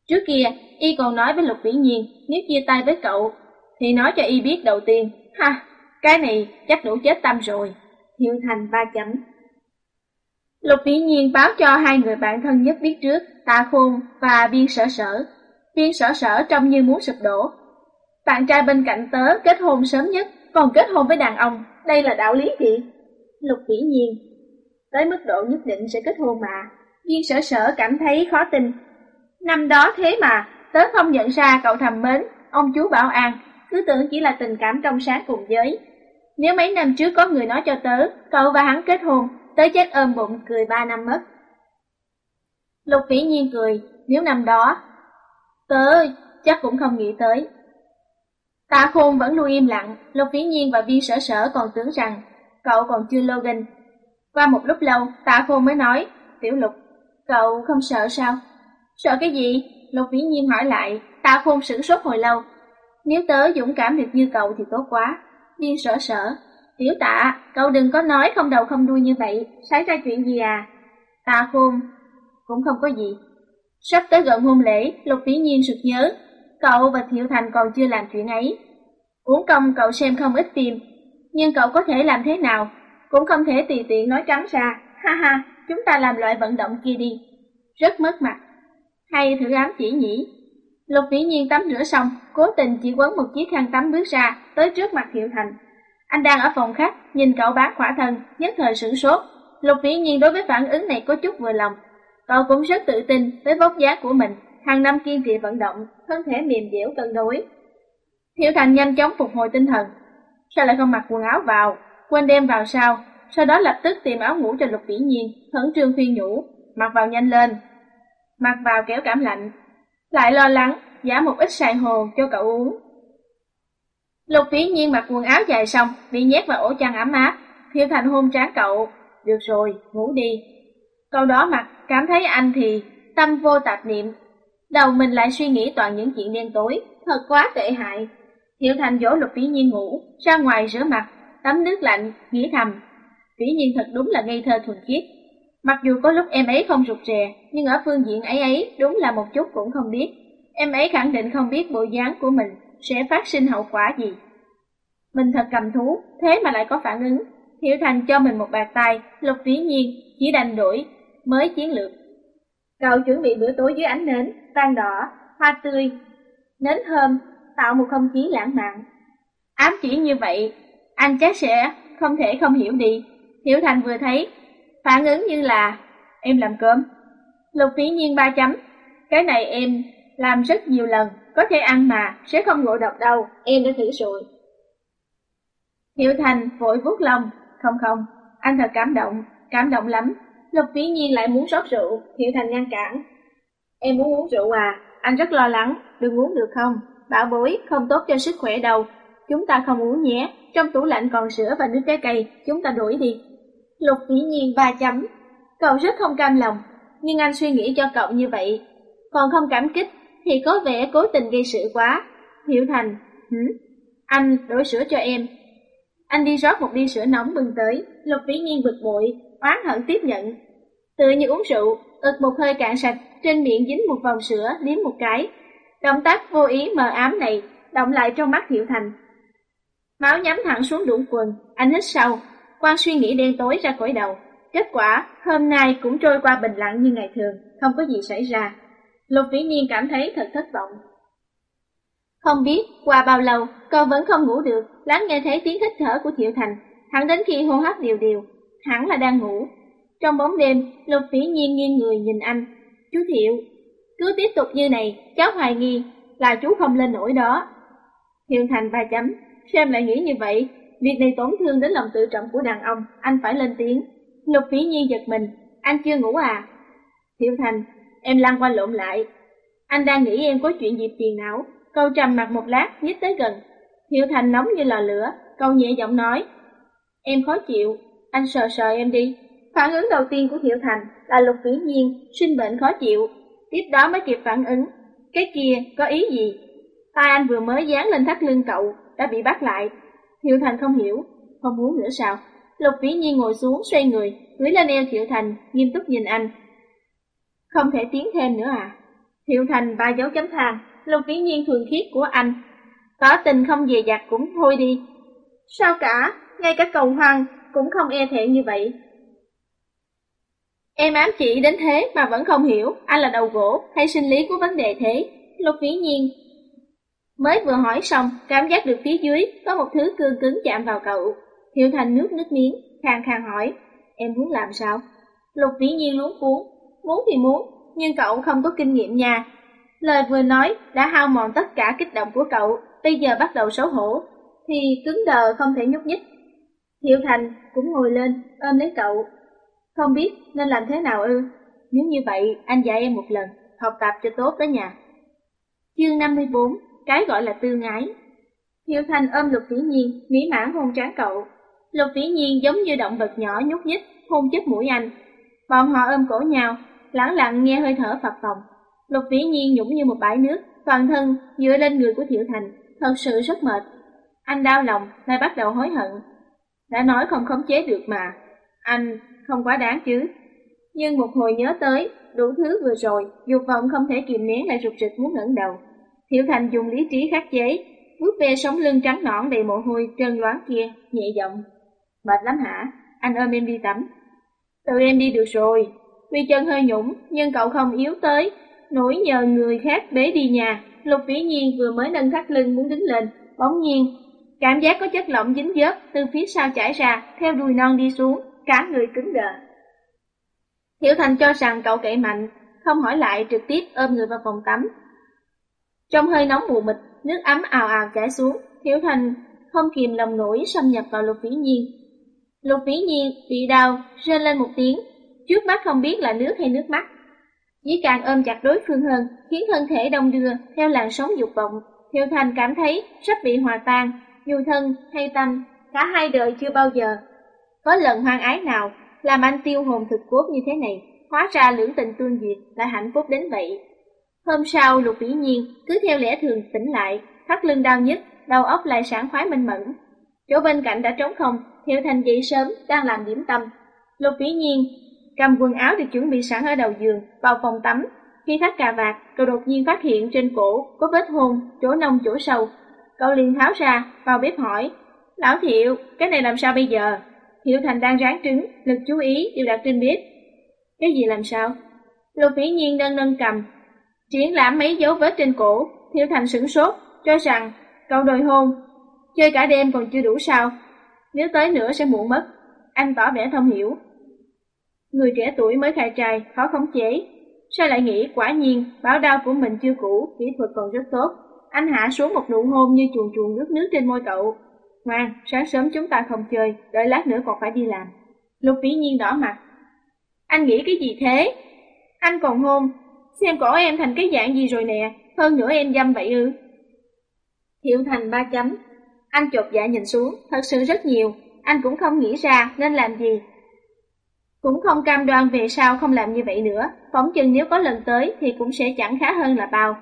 Trước kia, y còn nói với Lục Vĩ Nhiên, nếu chia tay với cậu, thì nói cho y biết đầu tiên. Ha, cái này chắc đủ chết tâm rồi. Hiệu thành ba chấm. Lục Vĩ Nhiên báo cho hai người bạn thân nhất biết trước, Tạ Khôn và viên sở sở. Viên sở sở trông như muốn sụp đổ. Bạn trai bên cạnh tớ kết hôn sớm nhất, còn kết hôn với đàn ông, đây là đạo lý gì? Lục vĩ nhiên, tới mức độ nhất định sẽ kết hôn mà. Viên sở sở cảm thấy khó tin. Năm đó thế mà, tớ không nhận ra cậu thầm mến, ông chú Bảo An, cứ tưởng chỉ là tình cảm trong sáng cùng giới. Nếu mấy năm trước có người nói cho tớ, cậu và hắn kết hôn, tớ chắc ôm bụng cười ba năm mất. Lục vĩ nhiên cười, nếu năm đó, tớ chắc cũng không nghĩ tới. Tạ khôn vẫn luôn im lặng, Lục vĩ nhiên và viên sở sở còn tưởng rằng cậu còn chưa login. Qua một lúc lâu, tạ khôn mới nói, tiểu lục, cậu không sợ sao? Sợ cái gì? Lục vĩ nhiên hỏi lại, tạ khôn sửng sốt hồi lâu. Nếu tớ dũng cảm được như cậu thì tốt quá. Viên sở sở, tiểu tạ, cậu đừng có nói không đầu không đuôi như vậy, xảy ra chuyện gì à? Tạ khôn, cũng không có gì. Sắp tới gần hôn lễ, Lục Vĩ Nhiên sực nhớ, cậu và Thiệu Thành còn chưa làm chuyện ấy. Uống công cậu xem không ít phim, nhưng cậu có thể làm thế nào, cũng không thể tùy tiện nói trắng ra, ha ha, chúng ta làm loại vận động kia đi. Rất mất mặt. Hay thử ám chỉ nhỉ? Lục Vĩ Nhiên tắm rửa xong, cố tình chỉ quấn một chiếc khăn tắm bước ra, tới trước mặt Thiệu Thành. Anh đang ở phòng khách, nhìn cậu bán khỏa thân, nhất thời sửng sốt. Lục Vĩ Nhiên đối với phản ứng này có chút vừa lòng, Cậu cũng rất tự tin với vóc dáng của mình, hàng năm kiên trì vận động, thân thể mềm dẻo cân đối. Thiệu Thành nhanh chóng phục hồi tinh thần. Sao lại không mặc quần áo vào, quên đem vào sao? Sau đó lập tức tìm áo ngủ cho Lục Vĩ Nhiên, khẩn trương khuyên nhủ, mặc vào nhanh lên. Mặc vào kéo cảm lạnh, lại lo lắng, giả một ít sài hồ cho cậu uống. Lục Vĩ Nhiên mặc quần áo dài xong, bị nhét vào ổ chăn ấm áp. Thiệu Thành hôn trán cậu, được rồi, ngủ đi. Câu đó mặc cảm thấy anh thì tâm vô tạp niệm, đầu mình lại suy nghĩ toàn những chuyện đen tối, thật quá tệ hại. Hiệu Thành dỗ Lục Vĩ Nhiên ngủ, ra ngoài rửa mặt, tắm nước lạnh, nghĩ thầm. Vĩ Nhiên thật đúng là ngây thơ thuần khiết. Mặc dù có lúc em ấy không rụt rè, nhưng ở phương diện ấy ấy đúng là một chút cũng không biết. Em ấy khẳng định không biết bộ dáng của mình sẽ phát sinh hậu quả gì. Mình thật cầm thú, thế mà lại có phản ứng. Hiệu Thành cho mình một bạc tay, Lục Vĩ Nhiên chỉ đành đổi mới chiến lược. Cậu chuẩn bị bữa tối dưới ánh nến, vàng đỏ, hoa tươi, nến thơm, tạo một không khí lãng mạn. Ám chỉ như vậy, anh chắc sẽ không thể không hiểu đi. Hiểu Thành vừa thấy, phản ứng như là em làm cơm. Lục phí nhiên ba chấm, cái này em làm rất nhiều lần, có thể ăn mà, sẽ không ngộ độc đâu, em đã thử rồi. Hiểu Thành vội vuốt lòng, không không, anh thật cảm động, cảm động lắm, Lục Vĩ Nhiên lại muốn rót rượu, Thiệu Thành ngăn cản. Em muốn uống rượu à, anh rất lo lắng, đừng uống được không? Bảo bối, không tốt cho sức khỏe đâu. Chúng ta không uống nhé, trong tủ lạnh còn sữa và nước trái cây, chúng ta đuổi đi. Lục Vĩ Nhiên ba chấm. Cậu rất không cam lòng, nhưng anh suy nghĩ cho cậu như vậy. Còn không cảm kích, thì có vẻ cố tình gây sự quá. Thiệu Thành, hử? Anh đổi sữa cho em. Anh đi rót một ly sữa nóng bưng tới, Lục Vĩ Nhiên bực bội, oán hận tiếp nhận. Tựa như uống rượu, ực một hơi cạn sạch, trên miệng dính một vòng sữa, liếm một cái. Động tác vô ý mờ ám này, động lại trong mắt Thiệu Thành. Máu nhắm thẳng xuống đũng quần, anh hít sâu, quan suy nghĩ đen tối ra khỏi đầu. Kết quả, hôm nay cũng trôi qua bình lặng như ngày thường, không có gì xảy ra. Lục Vĩ Nhiên cảm thấy thật thất vọng. Không biết qua bao lâu, cô vẫn không ngủ được, lắng nghe thấy tiếng hít thở của Thiệu Thành, thẳng đến khi hô hấp đều đều, hẳn là đang ngủ. Trong bóng đêm, Lục Vĩ Nhiên nghiêng người nhìn anh. Chú Thiệu, cứ tiếp tục như này, cháu hoài nghi là chú không lên nổi đó. Thiệu Thành ba chấm, xem lại nghĩ như vậy, việc này tổn thương đến lòng tự trọng của đàn ông, anh phải lên tiếng. Lục Vĩ Nhiên giật mình, anh chưa ngủ à? Thiệu Thành, em lăn qua lộn lại. Anh đang nghĩ em có chuyện gì phiền não. Câu trầm mặt một lát, nhích tới gần. Thiệu Thành nóng như lò lửa, câu nhẹ giọng nói. Em khó chịu, anh sờ sờ em đi. Phản ứng đầu tiên của hiệu Thành là lục vĩ nhiên, sinh bệnh khó chịu. Tiếp đó mới kịp phản ứng. Cái kia có ý gì? Tai anh vừa mới dán lên thắt lưng cậu, đã bị bắt lại. hiệu Thành không hiểu, không muốn nữa sao? Lục vĩ nhiên ngồi xuống xoay người, cưới lên eo Thiệu Thành, nghiêm túc nhìn anh. Không thể tiến thêm nữa à? Thiệu Thành ba dấu chấm than, lục vĩ nhiên thường khiết của anh. Tỏ tình không dè dặt cũng thôi đi. Sao cả, ngay cả cầu hoang cũng không e thẹn như vậy. Em ám chỉ đến thế mà vẫn không hiểu anh là đầu gỗ hay sinh lý của vấn đề thế. Lục vĩ nhiên mới vừa hỏi xong, cảm giác được phía dưới có một thứ cương cứng chạm vào cậu. Thiệu Thành nước nước miếng, khang khang hỏi, em muốn làm sao? Lục vĩ nhiên luống cuốn, muốn thì muốn, nhưng cậu không có kinh nghiệm nha. Lời vừa nói đã hao mòn tất cả kích động của cậu, bây giờ bắt đầu xấu hổ, thì cứng đờ không thể nhúc nhích. Thiệu Thành cũng ngồi lên, ôm lấy cậu. Không biết nên làm thế nào ư? Nếu như vậy, anh dạy em một lần, học tập cho tốt đó nha. Chương 54, cái gọi là tư ngái. Thiệu Thành ôm Lục Vĩ Nhiên, mỹ mãn hôn trán cậu. Lục Vĩ Nhiên giống như động vật nhỏ nhúc nhích, hôn chút mũi anh. Bọn họ ôm cổ nhau, lặng lặng nghe hơi thở phập phồng. Lục Vĩ Nhiên nhũng như một bãi nước, toàn thân dựa lên người của Thiệu Thành, thật sự rất mệt. Anh đau lòng, lại bắt đầu hối hận. Đã nói không khống chế được mà, anh không quá đáng chứ. Nhưng một hồi nhớ tới, đủ thứ vừa rồi, dục vọng không thể kìm nén lại rụt rịch muốn ngẩng đầu. Thiệu Thành dùng lý trí khắc chế, vuốt ve sống lưng trắng nõn đầy mồ hôi trơn loáng kia, nhẹ giọng. Mệt lắm hả? Anh ôm em đi tắm. Tự em đi được rồi. Vì chân hơi nhũng, nhưng cậu không yếu tới, nổi nhờ người khác bế đi nhà. Lục vĩ nhiên vừa mới nâng thắt lưng muốn đứng lên, bỗng nhiên, cảm giác có chất lỏng dính dớp từ phía sau chảy ra, theo đùi non đi xuống, cả người cứng đờ. Hiểu Thành cho rằng cậu cậy mạnh, không hỏi lại trực tiếp ôm người vào phòng tắm. Trong hơi nóng mù mịt, nước ấm ào ào chảy xuống, Hiểu Thành không kìm lòng nổi xâm nhập vào lục vĩ nhiên. Lục vĩ nhiên bị đau, rên lên một tiếng, trước mắt không biết là nước hay nước mắt. Dĩ càng ôm chặt đối phương hơn, khiến thân thể đông đưa theo làn sóng dục vọng. Thiệu Thành cảm thấy sắp bị hòa tan, dù thân hay tâm, cả hai đời chưa bao giờ. Có lần hoang ái nào làm anh tiêu hồn thực cốt như thế này, hóa ra lưỡng tình tương duyệt lại hạnh phúc đến vậy. Hôm sau Lục Vĩ Nhiên cứ theo lẽ thường tỉnh lại, thắt lưng đau nhất, đầu óc lại sảng khoái minh mẫn. Chỗ bên cạnh đã trống không, Thiệu Thành dậy sớm đang làm điểm tâm. Lục Vĩ Nhiên cầm quần áo được chuẩn bị sẵn ở đầu giường, vào phòng tắm. Khi thắt cà vạt, cậu đột nhiên phát hiện trên cổ có vết hôn, chỗ nông chỗ sâu. Cậu liền tháo ra, vào bếp hỏi, Lão Thiệu, cái này làm sao bây giờ? Thiệu Thành đang ráng trứng, lực chú ý đều đặt trên bếp. Cái gì làm sao? Lục Vĩ Nhiên nâng nâng cầm, triển lãm mấy dấu vết trên cổ, Thiệu Thành sửng sốt, cho rằng cậu đòi hôn, chơi cả đêm còn chưa đủ sao? Nếu tới nữa sẽ muộn mất. Anh tỏ vẻ thông hiểu, Người trẻ tuổi mới khai trai, khó khống chế. Sao lại nghĩ quả nhiên báo đau của mình chưa cũ, kỹ thuật còn rất tốt. Anh hạ xuống một nụ hôn như chuồn chuồn nước nước trên môi cậu. Ngoan, sáng sớm chúng ta không chơi, đợi lát nữa còn phải đi làm. Lục vĩ nhiên đỏ mặt. Anh nghĩ cái gì thế? Anh còn hôn, xem cổ em thành cái dạng gì rồi nè, hơn nữa em dâm vậy ư. Thiệu thành ba chấm. Anh chột dạ nhìn xuống, thật sự rất nhiều, anh cũng không nghĩ ra nên làm gì, cũng không cam đoan về sau không làm như vậy nữa, phóng chừng nếu có lần tới thì cũng sẽ chẳng khá hơn là bao.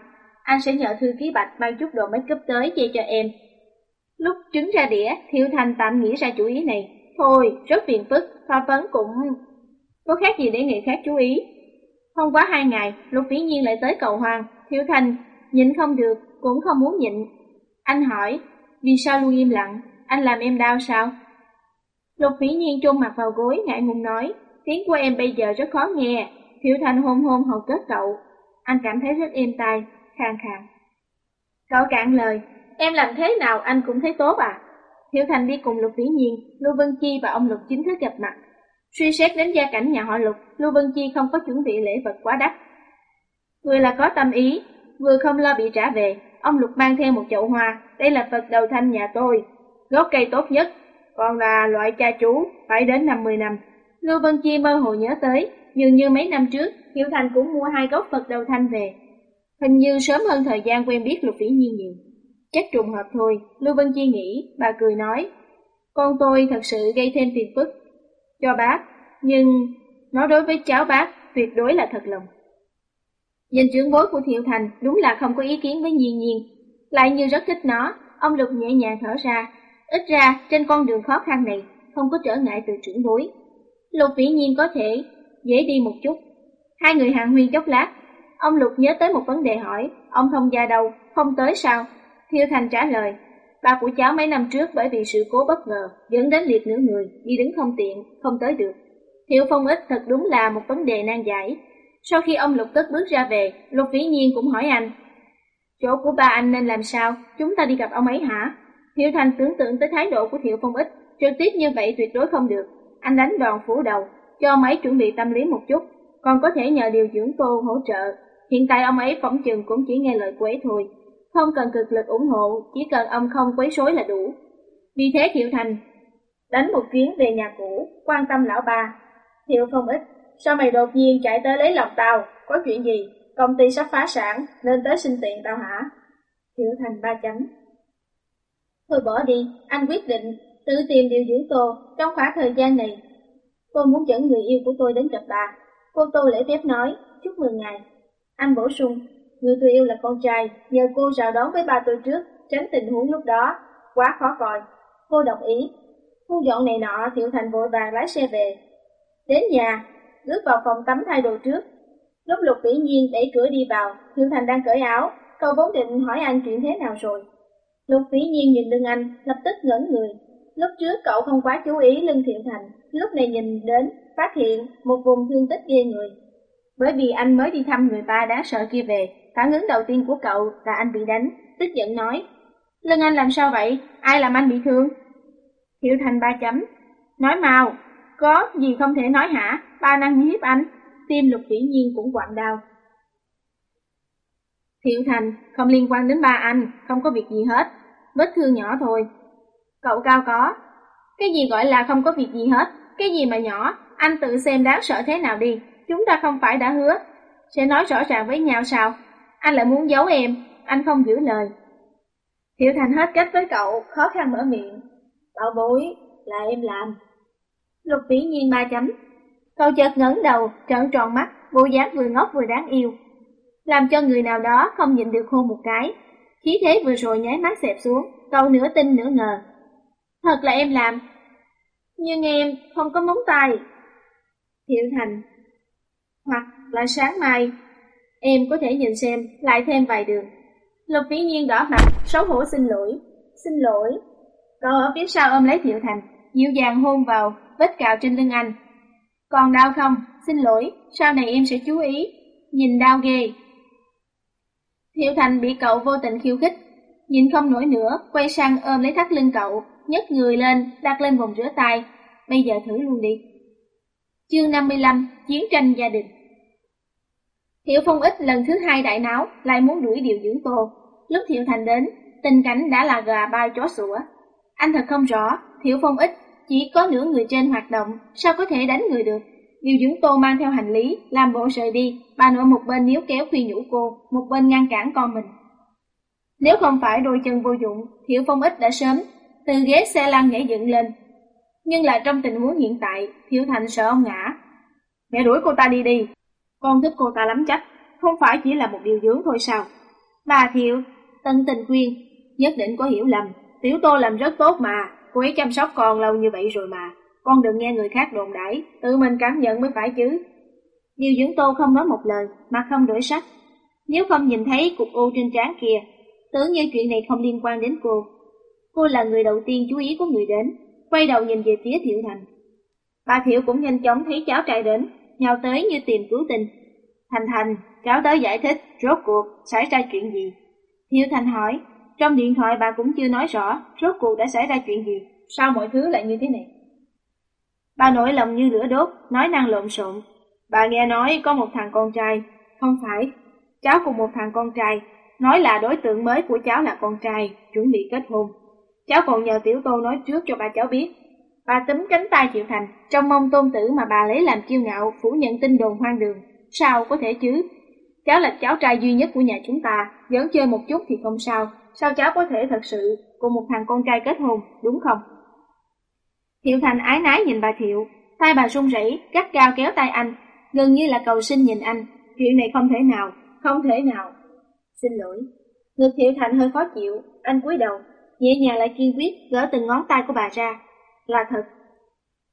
Anh sẽ nhờ thư ký bạch mang chút đồ make up tới che cho em. Lúc trứng ra đĩa, Thiệu Thành tạm nghĩ ra chủ ý này. Thôi, rất phiền phức, pha vấn cũng... Có khác gì để người khác chú ý. Không quá hai ngày, Lục Vĩ Nhiên lại tới cầu hoàng. Thiệu Thành nhịn không được, cũng không muốn nhịn. Anh hỏi, vì sao luôn im lặng, anh làm em đau sao? Lục Vĩ Nhiên trôn mặt vào gối, ngại ngùng nói, Tiếng của em bây giờ rất khó nghe, Thiệu Thành hôn hôn hầu kết cậu. Anh cảm thấy rất êm tai, khang khàn. Cậu cạn lời, em làm thế nào anh cũng thấy tốt à? Hiểu Thành đi cùng Lục Vĩ Nhiên, Lưu Vân Chi và ông Lục chính thức gặp mặt. Suy xét đến gia cảnh nhà họ Lục, Lưu Vân Chi không có chuẩn bị lễ vật quá đắt. Vừa là có tâm ý, vừa không lo bị trả về, ông Lục mang theo một chậu hoa, đây là Phật đầu thanh nhà tôi, gốc cây tốt nhất, còn là loại cha chú, phải đến 50 năm. Lưu Vân Chi mơ hồ nhớ tới, dường như mấy năm trước, Hiểu Thành cũng mua hai gốc Phật đầu thanh về. Hình như sớm hơn thời gian quen biết Lục Vĩ Nhiên nhiều. Chắc trùng hợp thôi, Lưu Vân Chi nghĩ, bà cười nói, con tôi thật sự gây thêm phiền phức cho bác, nhưng nó đối với cháu bác tuyệt đối là thật lòng. Nhìn trưởng bối của Thiệu Thành đúng là không có ý kiến với Nhiên Nhiên, lại như rất thích nó, ông Lục nhẹ nhàng thở ra, ít ra trên con đường khó khăn này không có trở ngại từ trưởng bối. Lục vĩ nhiên có thể dễ đi một chút. Hai người hàng huyên chốc lát, ông Lục nhớ tới một vấn đề hỏi, ông thông gia đâu, không tới sao? Thiêu Thành trả lời, ba của cháu mấy năm trước bởi vì sự cố bất ngờ dẫn đến liệt nửa người, đi đứng không tiện, không tới được. Thiệu Phong Ích thật đúng là một vấn đề nan giải. Sau khi ông Lục Tức bước ra về, Lục Vĩ Nhiên cũng hỏi anh. Chỗ của ba anh nên làm sao? Chúng ta đi gặp ông ấy hả? Thiệu Thành tưởng tượng tới thái độ của Thiệu Phong Ích, trực tiếp như vậy tuyệt đối không được. Anh đánh đòn phủ đầu, cho ông ấy chuẩn bị tâm lý một chút, còn có thể nhờ điều dưỡng cô hỗ trợ. Hiện tại ông ấy phỏng chừng cũng chỉ nghe lời của ấy thôi, không cần cực lực ủng hộ, chỉ cần ông không quấy rối là đủ. Vì thế Thiệu Thành đánh một chuyến về nhà cũ, quan tâm lão bà. Thiệu Phong Ích, sao mày đột nhiên chạy tới lấy lòng tao, có chuyện gì? Công ty sắp phá sản, nên tới xin tiền tao hả? Thiệu Thành ba chấm. Thôi bỏ đi, anh quyết định tự tìm điều dưỡng cô trong khoảng thời gian này. Tôi muốn dẫn người yêu của tôi đến gặp bà. Cô Tô lễ phép nói, chúc mừng ngài. Anh bổ sung, người tôi yêu là con trai, nhờ cô chào đón với ba tôi trước, tránh tình huống lúc đó, quá khó coi. Cô đồng ý. Thu dọn này nọ, Thiệu Thành vội vàng lái xe về. Đến nhà, bước vào phòng tắm thay đồ trước. Lúc lục vĩ nhiên đẩy cửa đi vào, Thiệu Thành đang cởi áo, cậu vốn định hỏi anh chuyện thế nào rồi. Lục vĩ nhiên nhìn lưng anh, lập tức ngẩn người. Lúc trước cậu không quá chú ý lưng Thiệu Thành, lúc này nhìn đến, phát hiện một vùng thương tích ghê người. Bởi vì anh mới đi thăm người ba đáng sợ kia về, phản ứng đầu tiên của cậu là anh bị đánh, tức giận nói. Lưng anh làm sao vậy? Ai làm anh bị thương? hiệu Thành ba chấm. Nói mau, có gì không thể nói hả? Ba năng hiếp anh. Tim lục vĩ nhiên cũng quặn đau. Thiệu Thành, không liên quan đến ba anh, không có việc gì hết. Vết thương nhỏ thôi. Cậu cao có. Cái gì gọi là không có việc gì hết? Cái gì mà nhỏ? Anh tự xem đáng sợ thế nào đi. Chúng ta không phải đã hứa. Sẽ nói rõ ràng với nhau sao? Anh lại muốn giấu em. Anh không giữ lời. Thiệu Thành hết cách với cậu, khó khăn mở miệng. Bảo bối, là em làm. Lục vĩ nhiên ba chấm. Cậu chợt ngẩng đầu, trợn tròn mắt, bộ dáng vừa ngốc vừa đáng yêu. Làm cho người nào đó không nhịn được hôn một cái. Khí thế vừa rồi nháy mắt xẹp xuống, cậu nửa tin nửa ngờ. Thật là em làm. Nhưng em không có móng tay. Thiệu Thành. Hoặc là sáng mai, em có thể nhìn xem, lại thêm vài đường. Lục vĩ nhiên đỏ mặt, xấu hổ xin lỗi. Xin lỗi. Cậu ở phía sau ôm lấy Thiệu Thành, dịu dàng hôn vào vết cào trên lưng anh. Còn đau không? Xin lỗi, sau này em sẽ chú ý. Nhìn đau ghê. Thiệu Thành bị cậu vô tình khiêu khích, nhìn không nổi nữa, quay sang ôm lấy thắt lưng cậu, nhấc người lên, đặt lên vòng rửa tay. Bây giờ thử luôn đi. Chương 55, Chiến tranh gia đình Thiệu Phong Ích lần thứ hai đại náo, lại muốn đuổi điều dưỡng tô. Lúc Thiệu Thành đến, tình cảnh đã là gà bay chó sủa. Anh thật không rõ, Thiệu Phong Ích chỉ có nửa người trên hoạt động, sao có thể đánh người được. Điều dưỡng tô mang theo hành lý, làm bộ rời đi, bà nội một bên níu kéo khuyên nhủ cô, một bên ngăn cản con mình. Nếu không phải đôi chân vô dụng, Thiệu Phong Ích đã sớm từ ghế xe lăn nhảy dựng lên. Nhưng là trong tình huống hiện tại, Thiệu Thành sợ ông ngã. Mẹ đuổi cô ta đi đi, con giúp cô ta lắm chắc, không phải chỉ là một điều dưỡng thôi sao? Bà Thiệu, tân tình khuyên, nhất định có hiểu lầm, Tiểu Tô làm rất tốt mà, cô ấy chăm sóc con lâu như vậy rồi mà, con đừng nghe người khác đồn đãi, tự mình cảm nhận mới phải chứ. Điều dưỡng Tô không nói một lời, mà không đổi sắc. Nếu không nhìn thấy cục u trên trán kia, tưởng như chuyện này không liên quan đến cô. Cô là người đầu tiên chú ý của người đến, quay đầu nhìn về phía Thiệu Thành. Bà Thiệu cũng nhanh chóng thấy cháu trai đến, nhào tới như tìm cứu tình. Thành Thành, cháu tới giải thích, rốt cuộc, xảy ra chuyện gì? Thiệu Thành hỏi, trong điện thoại bà cũng chưa nói rõ, rốt cuộc đã xảy ra chuyện gì, sao mọi thứ lại như thế này? Bà nổi lòng như lửa đốt, nói năng lộn xộn. Bà nghe nói có một thằng con trai, không phải, cháu cùng một thằng con trai, nói là đối tượng mới của cháu là con trai, chuẩn bị kết hôn. Cháu còn nhờ Tiểu Tô nói trước cho bà cháu biết. Bà túm cánh tay Triệu thành, trong mong tôn tử mà bà lấy làm kiêu ngạo, phủ nhận tin đồn hoang đường. Sao có thể chứ? Cháu là cháu trai duy nhất của nhà chúng ta, giỡn chơi một chút thì không sao. Sao cháu có thể thật sự cùng một thằng con trai kết hôn, đúng không? Thiệu Thành ái nái nhìn bà Thiệu, tay bà run rẩy, gắt cao kéo tay anh, gần như là cầu xin nhìn anh. Chuyện này không thể nào, không thể nào. Xin lỗi. Ngực Thiệu Thành hơi khó chịu, anh cúi đầu, nhẹ nhàng lại kiên quyết gỡ từng ngón tay của bà ra. Là thật.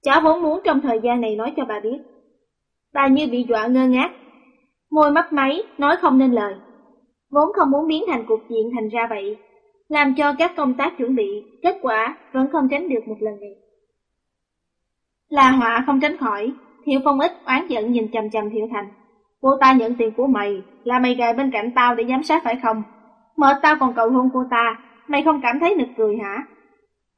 Cháu vốn muốn trong thời gian này nói cho bà biết. Bà như bị dọa ngơ ngác. Môi mắt máy, nói không nên lời. Vốn không muốn biến thành cuộc diện thành ra vậy. Làm cho các công tác chuẩn bị, kết quả vẫn không tránh được một lần này. Là họa không tránh khỏi, Thiệu Phong ít oán giận nhìn chằm chằm Thiệu Thành. Cô ta nhận tiền của mày, là mày gài bên cạnh tao để giám sát phải không? Mợ tao còn cầu hôn cô ta, mày không cảm thấy nực cười hả?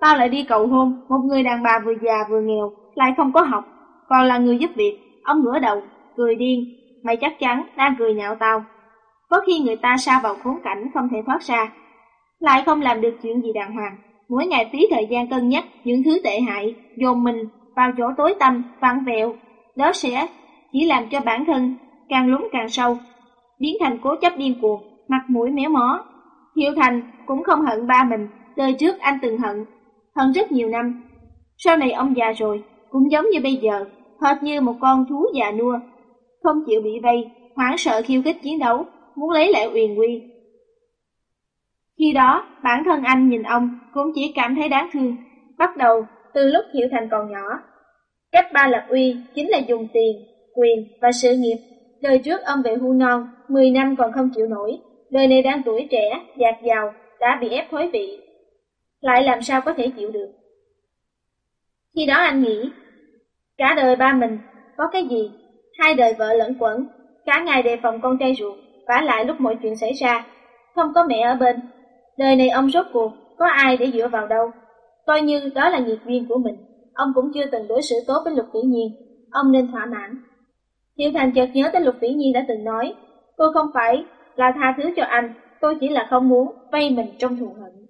Tao lại đi cầu hôn, một người đàn bà vừa già vừa nghèo, lại không có học, còn là người giúp việc, ông ngửa đầu, cười điên, mày chắc chắn đang cười nhạo tao. Có khi người ta sa vào khốn cảnh không thể thoát ra, lại không làm được chuyện gì đàng hoàng, mỗi ngày phí thời gian cân nhắc những thứ tệ hại, dồn mình vào chỗ tối tăm, vặn vẹo, đó sẽ chỉ làm cho bản thân càng lún càng sâu, biến thành cố chấp điên cuồng, mặt mũi méo mó. Hiệu Thành cũng không hận ba mình, đời trước anh từng hận, hơn rất nhiều năm. Sau này ông già rồi, cũng giống như bây giờ, hệt như một con thú già nua, không chịu bị vây, hoảng sợ khiêu khích chiến đấu, muốn lấy lại quyền quy. Khi đó, bản thân anh nhìn ông cũng chỉ cảm thấy đáng thương. Bắt đầu, từ lúc Hiệu Thành còn nhỏ, cách ba lập uy chính là dùng tiền, quyền và sự nghiệp. Đời trước ông về hưu non, 10 năm còn không chịu nổi, đời này đang tuổi trẻ, dạt dào, đã bị ép thối vị. Lại làm sao có thể chịu được? Khi đó anh nghĩ, cả đời ba mình, có cái gì? Hai đời vợ lẫn quẩn, cả ngày đề phòng con trai ruột, vả lại lúc mọi chuyện xảy ra, không có mẹ ở bên. Đời này ông rốt cuộc, có ai để dựa vào đâu. Coi như đó là nghiệp duyên của mình, ông cũng chưa từng đối xử tốt với Lục Vĩ Nhiên, ông nên thỏa mãn. Thiệu Thành chợt nhớ tới Lục Vĩ Nhiên đã từng nói, cô không phải là tha thứ cho anh, tôi chỉ là không muốn vây mình trong thù hận.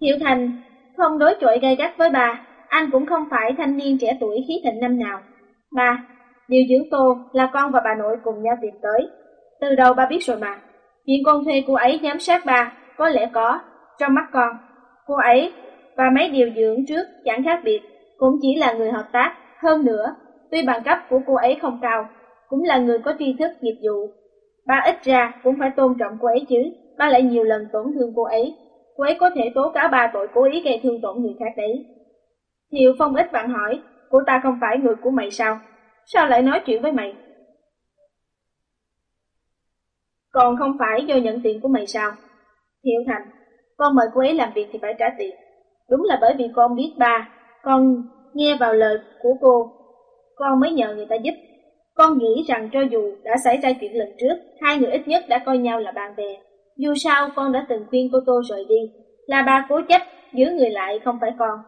Hiệu Thành không đối chọi gay gắt với bà, anh cũng không phải thanh niên trẻ tuổi khí thịnh năm nào. Bà, điều dưỡng tô là con và bà nội cùng nhau tìm tới. Từ đầu ba biết rồi mà, chuyện con thuê cô ấy giám sát bà, có lẽ có, trong mắt con. Cô ấy và mấy điều dưỡng trước chẳng khác biệt, cũng chỉ là người hợp tác. Hơn nữa, tuy bằng cấp của cô ấy không cao, cũng là người có tri thức nghiệp vụ. Ba ít ra cũng phải tôn trọng cô ấy chứ, ba lại nhiều lần tổn thương cô ấy. Cô ấy có thể tố cáo ba tội cố ý gây thương tổn người khác đấy. Thiệu Phong ít bạn hỏi, cô ta không phải người của mày sao? Sao lại nói chuyện với mày? Còn không phải do nhận tiền của mày sao? Thiệu Thành, con mời cô ấy làm việc thì phải trả tiền. Đúng là bởi vì con biết ba, con nghe vào lời của cô, con mới nhờ người ta giúp. Con nghĩ rằng cho dù đã xảy ra chuyện lần trước, hai người ít nhất đã coi nhau là bạn bè. Dù sao con đã từng khuyên cô Tô rời đi, là ba cố chấp, giữ người lại không phải con.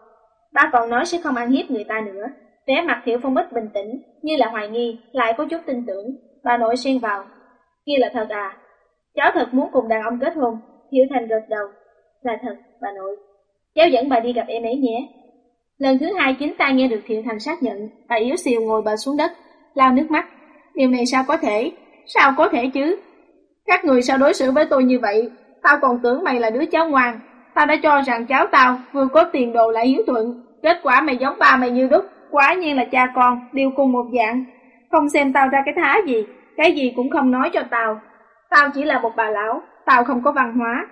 Ba còn nói sẽ không ăn hiếp người ta nữa. Vẻ mặt Thiệu Phong Bích bình tĩnh, như là hoài nghi, lại có chút tin tưởng. Bà nội xen vào. Kia là thật à? Cháu thật muốn cùng đàn ông kết hôn. Thiệu Thành gật đầu. Là thật, bà nội. Cháu dẫn bà đi gặp em ấy nhé. Lần thứ hai chính ta nghe được Thiệu Thành xác nhận, bà yếu xìu ngồi bà xuống đất, lau nước mắt. Điều này sao có thể? Sao có thể chứ? Các người sao đối xử với tôi như vậy? Tao còn tưởng mày là đứa cháu ngoan. Tao đã cho rằng cháu tao vừa có tiền đồ lại hiếu thuận. Kết quả mày giống ba mày như đúc. Quả nhiên là cha con, đều cùng một dạng. Không xem tao ra cái thá gì, cái gì cũng không nói cho tao. Tao chỉ là một bà lão, tao không có văn hóa.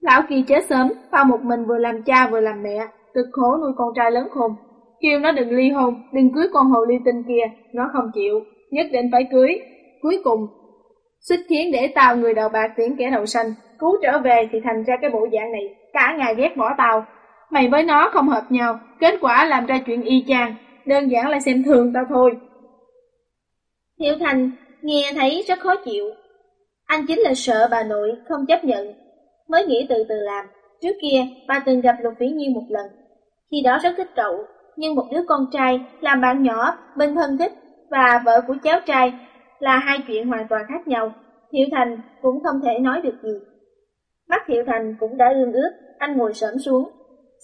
Lão kia chết sớm, tao một mình vừa làm cha vừa làm mẹ, cực khổ nuôi con trai lớn khùng, Kêu nó đừng ly hôn, đừng cưới con hồ ly tinh kia, nó không chịu, nhất định phải cưới. Cuối cùng, xích khiến để tao người đầu bạc tiễn kẻ đầu xanh, cứu trở về thì thành ra cái bộ dạng này, cả ngày ghét bỏ tao. Mày với nó không hợp nhau, kết quả làm ra chuyện y chang, đơn giản là xem thường tao thôi. Hiệu Thành nghe thấy rất khó chịu. Anh chính là sợ bà nội không chấp nhận, mới nghĩ từ từ làm. Trước kia, ba từng gặp Lục Vĩ Nhiên một lần. Khi đó rất thích cậu, nhưng một đứa con trai làm bạn nhỏ, bên thân thích và vợ của cháu trai là hai chuyện hoàn toàn khác nhau. Thiệu Thành cũng không thể nói được gì. Mắt Thiệu Thành cũng đã ương ướt, anh ngồi sớm xuống.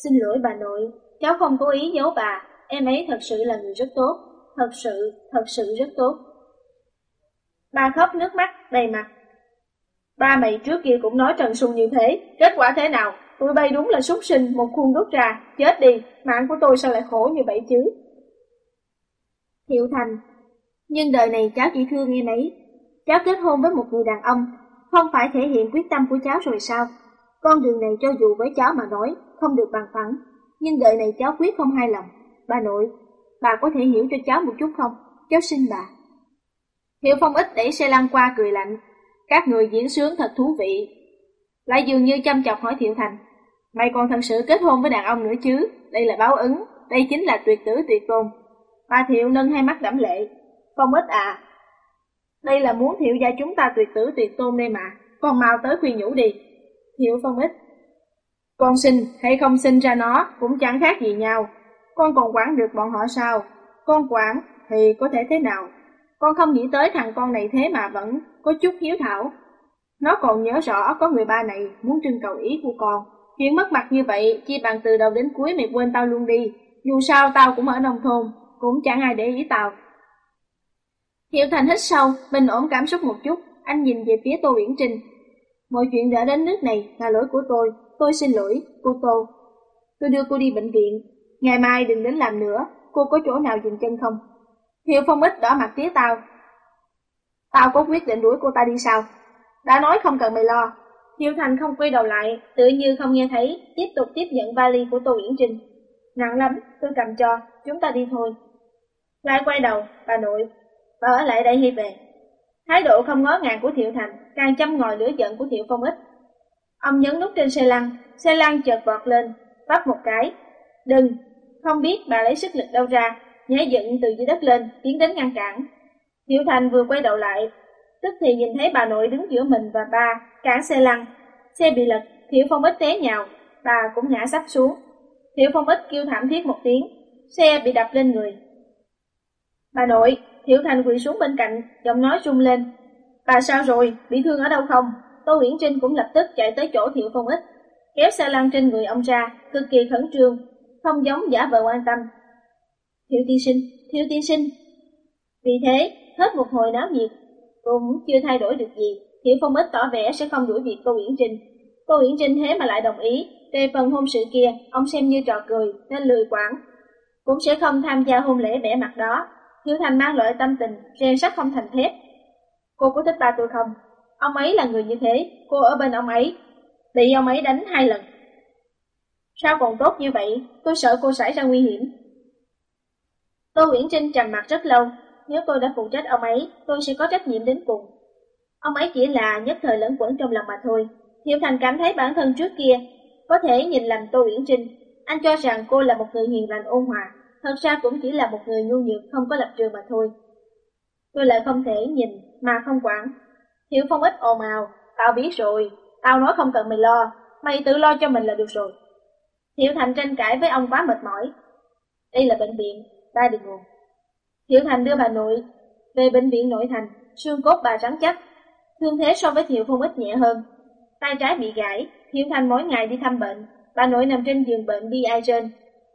Xin lỗi bà nội, cháu không cố ý giấu bà, em ấy thật sự là người rất tốt, thật sự, thật sự rất tốt. Bà khóc nước mắt, đầy mặt. Ba mày trước kia cũng nói Trần Sung như thế, kết quả thế nào? Tụi bay đúng là súc sinh, một khuôn đốt ra, chết đi, mạng của tôi sao lại khổ như vậy chứ? Thiệu Thành nhưng đời này cháu chỉ thương em ấy. Cháu kết hôn với một người đàn ông, không phải thể hiện quyết tâm của cháu rồi sao? Con đường này cho dù với cháu mà nói, không được bằng phẳng, nhưng đời này cháu quyết không hai lòng. Bà nội, bà có thể hiểu cho cháu một chút không? Cháu xin bà. Hiệu Phong ít đẩy xe lăn qua cười lạnh. Các người diễn sướng thật thú vị. Lại dường như chăm chọc hỏi Thiệu Thành. Mày còn thật sự kết hôn với đàn ông nữa chứ? Đây là báo ứng, đây chính là tuyệt tử tuyệt tôn. Bà Thiệu nâng hai mắt đẫm lệ. Phong ích à, đây là muốn Thiệu gia chúng ta tuyệt tử tuyệt tôn đây mà, con mau tới khuyên nhủ đi. Thiệu Phong ích. Con sinh hay không sinh ra nó cũng chẳng khác gì nhau. Con còn quản được bọn họ sao? Con quản thì có thể thế nào? Con không nghĩ tới thằng con này thế mà vẫn có chút hiếu thảo. Nó còn nhớ rõ có người ba này muốn trưng cầu ý của con. Chuyện mất mặt như vậy, chi bằng từ đầu đến cuối mày quên tao luôn đi. Dù sao tao cũng ở nông thôn, cũng chẳng ai để ý tao. Hiệu Thành hít sâu, bình ổn cảm xúc một chút, anh nhìn về phía Tô Uyển Trinh. Mọi chuyện đã đến nước này là lỗi của tôi, tôi xin lỗi, cô Tô. Tôi đưa cô đi bệnh viện, ngày mai đừng đến làm nữa, cô có chỗ nào dừng chân không? Hiệu Phong ít đỏ mặt tía tao. Tao có quyết định đuổi cô ta đi sao? Đã nói không cần mày lo. Hiệu Thành không quay đầu lại, tự như không nghe thấy, tiếp tục tiếp nhận vali của Tô Uyển Trinh. Nặng lắm, tôi cầm cho, chúng ta đi thôi. Lại quay đầu, bà nội, và ở lại đây hay về? Thái độ không ngó ngàng của Thiệu Thành càng châm ngòi lửa giận của Thiệu Phong ít. Ông nhấn nút trên xe lăn, xe lăn chợt vọt lên, vấp một cái. Đừng, không biết bà lấy sức lực đâu ra, nhảy dựng từ dưới đất lên, tiến đến ngăn cản. Thiệu Thành vừa quay đầu lại, tức thì nhìn thấy bà nội đứng giữa mình và ba, cản xe lăn. Xe bị lật, Thiệu Phong ít té nhào, bà cũng ngã sắp xuống. Thiệu Phong ít kêu thảm thiết một tiếng, xe bị đập lên người. Bà nội, Thiệu Thành quỳ xuống bên cạnh, giọng nói rung lên. Bà sao rồi, bị thương ở đâu không? Tô Uyển Trinh cũng lập tức chạy tới chỗ Thiệu Phong ích kéo xe lăn trên người ông ra, cực kỳ khẩn trương, không giống giả vờ quan tâm. Thiệu tiên sinh, Thiệu tiên sinh. Vì thế, hết một hồi náo nhiệt, cũng chưa thay đổi được gì, Thiệu Phong ích tỏ vẻ sẽ không đuổi việc Tô Uyển Trinh. Tô Uyển Trinh thế mà lại đồng ý, về phần hôn sự kia, ông xem như trò cười, nên lười quản. Cũng sẽ không tham gia hôn lễ bẻ mặt đó, Hiếu Thành mang loại tâm tình, rèn sắt không thành thép. Cô có thích ba tôi không? Ông ấy là người như thế, cô ở bên ông ấy, bị ông ấy đánh hai lần. Sao còn tốt như vậy, tôi sợ cô xảy ra nguy hiểm. Tô Uyển Trinh trầm mặt rất lâu, nếu tôi đã phụ trách ông ấy, tôi sẽ có trách nhiệm đến cùng. Ông ấy chỉ là nhất thời lẫn quẩn trong lòng mà thôi. Hiếu Thành cảm thấy bản thân trước kia có thể nhìn lầm Tô Uyển Trinh. Anh cho rằng cô là một người hiền lành ôn hòa, thật ra cũng chỉ là một người nhu nhược không có lập trường mà thôi. Tôi lại không thể nhìn mà không quản. Hiểu Phong ít ồn ào, tao biết rồi, tao nói không cần mày lo, mày tự lo cho mình là được rồi. Hiểu Thành tranh cãi với ông quá mệt mỏi. Đây là bệnh viện, ba đừng ngồi. Hiểu Thành đưa bà nội về bệnh viện nội thành, xương cốt bà rắn chắc. Thương thế so với Thiệu Phong ít nhẹ hơn. Tay trái bị gãy, Hiểu Thành mỗi ngày đi thăm bệnh. Bà nội nằm trên giường bệnh đi ai trên.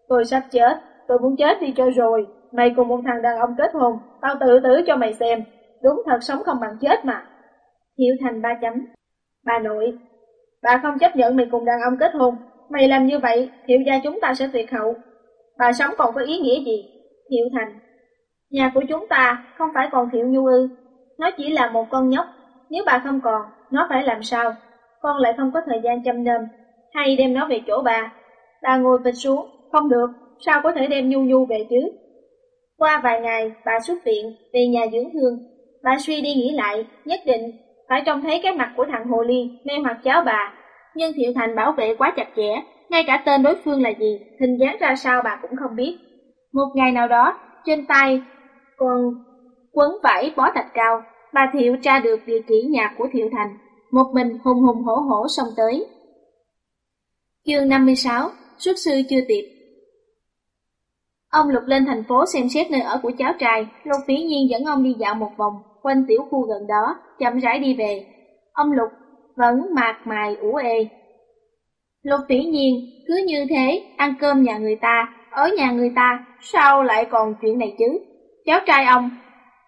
Tôi sắp chết, tôi muốn chết đi cho rồi. Mày cùng một thằng đàn ông kết hôn, tao tự tử cho mày xem. Đúng thật sống không bằng chết mà. Hiểu Thành ba chấm. Bà nội, bà không chấp nhận mày cùng đàn ông kết hôn. Mày làm như vậy, Thiệu gia chúng ta sẽ tuyệt hậu. Bà sống còn có ý nghĩa gì? Thiệu Thành, nhà của chúng ta không phải còn Thiệu Nhu ư. Nó chỉ là một con nhóc. Nếu bà không còn, nó phải làm sao? Con lại không có thời gian chăm nom. Hay đem nó về chỗ bà. Bà ngồi vịt xuống, không được, sao có thể đem Nhu Nhu về chứ? Qua vài ngày, bà xuất viện, về nhà dưỡng thương. Bà suy đi nghĩ lại, nhất định phải trông thấy cái mặt của thằng Hồ Ly mê hoặc cháu bà. Nhưng Thiệu Thành bảo vệ quá chặt chẽ, ngay cả tên đối phương là gì, hình dáng ra sao bà cũng không biết. Một ngày nào đó, trên tay còn quấn vải bó thạch cao, bà Thiệu tra được địa chỉ nhà của Thiệu Thành, một mình hùng hùng hổ hổ xông tới. Chương 56, xuất sư chưa tiệp Ông Lục lên thành phố xem xét nơi ở của cháu trai, Lục phi Nhiên dẫn ông đi dạo một vòng, quanh tiểu khu gần đó, chậm rãi đi về. Ông Lục vẫn mạc mài ủ ê. Lục phi Nhiên cứ như thế, ăn cơm nhà người ta, ở nhà người ta, sao lại còn chuyện này chứ? Cháu trai ông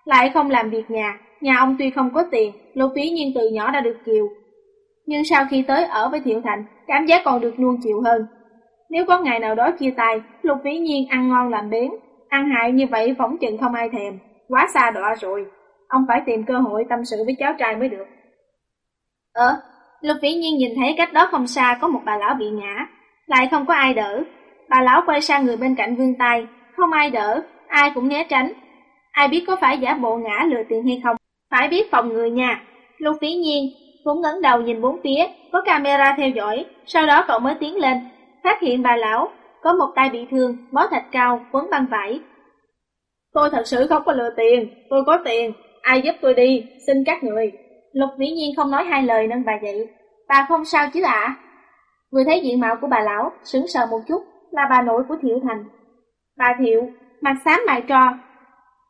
lại không làm việc nhà, nhà ông tuy không có tiền, Lục phi Nhiên từ nhỏ đã được chiều. Nhưng sau khi tới ở với Thiệu Thành, cảm giác còn được nuông chiều hơn. Nếu có ngày nào đó chia tay, Lục Vĩ Nhiên ăn ngon làm biến, ăn hại như vậy phỏng chừng không ai thèm, quá xa đọa rồi. Ông phải tìm cơ hội tâm sự với cháu trai mới được. Ờ, Lục Vĩ Nhiên nhìn thấy cách đó không xa có một bà lão bị ngã, lại không có ai đỡ. Bà lão quay sang người bên cạnh vươn tay, không ai đỡ, ai cũng né tránh. Ai biết có phải giả bộ ngã lừa tiền hay không? Phải biết phòng người nha. Lục Vĩ Nhiên cũng ngẩng đầu nhìn bốn phía, có camera theo dõi, sau đó cậu mới tiến lên, phát hiện bà lão có một tay bị thương, bó thạch cao, quấn băng vải. Tôi thật sự không có lừa tiền, tôi có tiền, ai giúp tôi đi, xin các người. Lục vĩ nhiên không nói hai lời nâng bà dậy. Bà không sao chứ ạ? Vừa thấy diện mạo của bà lão, sững sờ một chút, là bà nội của Thiệu Thành. Bà Thiệu, mặt xám mày trò.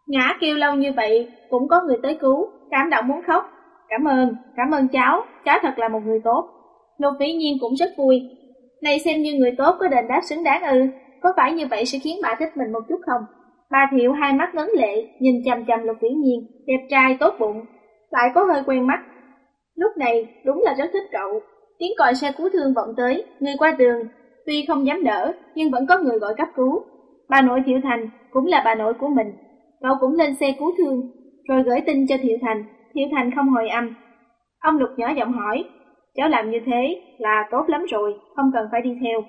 Ngã kêu lâu như vậy, cũng có người tới cứu, cảm động muốn khóc. Cảm ơn, cảm ơn cháu, cháu thật là một người tốt. Lục vĩ nhiên cũng rất vui. Này xem như người tốt có đền đáp xứng đáng ư, có phải như vậy sẽ khiến bà thích mình một chút không? Bà Thiệu hai mắt ngấn lệ, nhìn chằm chằm Lục Vĩ Nhiên, đẹp trai tốt bụng, lại có hơi quen mắt. Lúc này đúng là rất thích cậu. Tiếng còi xe cứu thương vọng tới, người qua đường, tuy không dám đỡ, nhưng vẫn có người gọi cấp cứu. Bà nội Thiệu Thành cũng là bà nội của mình, cậu cũng lên xe cứu thương, rồi gửi tin cho Thiệu Thành. Thiệu Thành không hồi âm. Ông Lục nhỏ giọng hỏi, cháu làm như thế là tốt lắm rồi, không cần phải đi theo.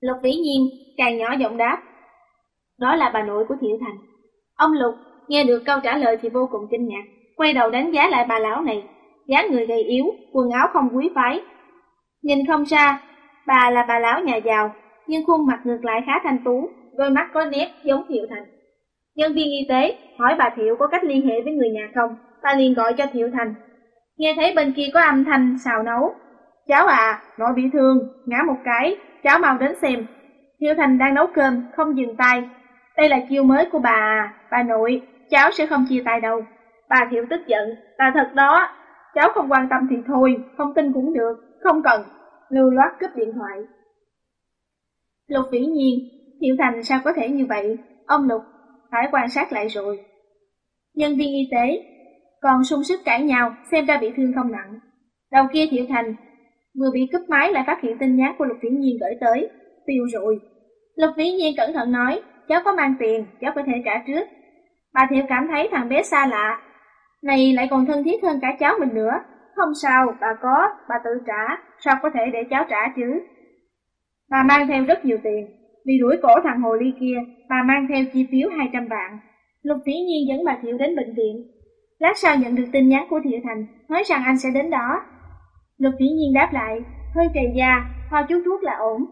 Lục Vĩ Nhiên càng nhỏ giọng đáp, đó là bà nội của Thiệu Thành. Ông Lục nghe được câu trả lời thì vô cùng kinh ngạc, quay đầu đánh giá lại bà lão này, dáng người gầy yếu, quần áo không quý phái. Nhìn không ra, bà là bà lão nhà giàu, nhưng khuôn mặt ngược lại khá thanh tú, đôi mắt có nét giống Thiệu Thành. Nhân viên y tế hỏi bà Thiệu có cách liên hệ với người nhà không, ta liền gọi cho Thiệu Thành. Nghe thấy bên kia có âm thanh xào nấu. Cháu à, nội bị thương, ngã một cái, cháu mau đến xem. Thiệu Thành đang nấu cơm, không dừng tay, đây là chiêu mới của bà, à, bà nội, cháu sẽ không chia tay đâu. Bà Thiệu tức giận, là thật đó, cháu không quan tâm thì thôi, không tin cũng được, không cần. Lưu loát cướp điện thoại. Lục vĩ nhiên, Thiệu Thành sao có thể như vậy? Ông Lục, phải quan sát lại rồi. Nhân viên y tế, còn sung sức cãi nhau, xem ra bị thương không nặng. Đầu kia Thiệu Thành, vừa bị cướp máy lại phát hiện tin nhắn của Lục Vĩ Nhiên gửi tới, tiêu rồi. Lục Vĩ Nhiên cẩn thận nói, cháu có mang tiền, cháu có thể trả trước. Bà Thiệu cảm thấy thằng bé xa lạ, này lại còn thân thiết hơn cả cháu mình nữa. Không sao, bà có, bà tự trả, sao có thể để cháu trả chứ? Bà mang theo rất nhiều tiền, vì đuổi cổ thằng hồ ly kia, bà mang theo chi phiếu 200 vạn. Lục Vĩ Nhiên dẫn bà Thiệu đến bệnh viện. Lát sau nhận được tin nhắn của Thiệu Thành, nói rằng anh sẽ đến đó. Lục Vĩ Nhiên đáp lại, hơi trầy da, ho chút thuốc là ổn.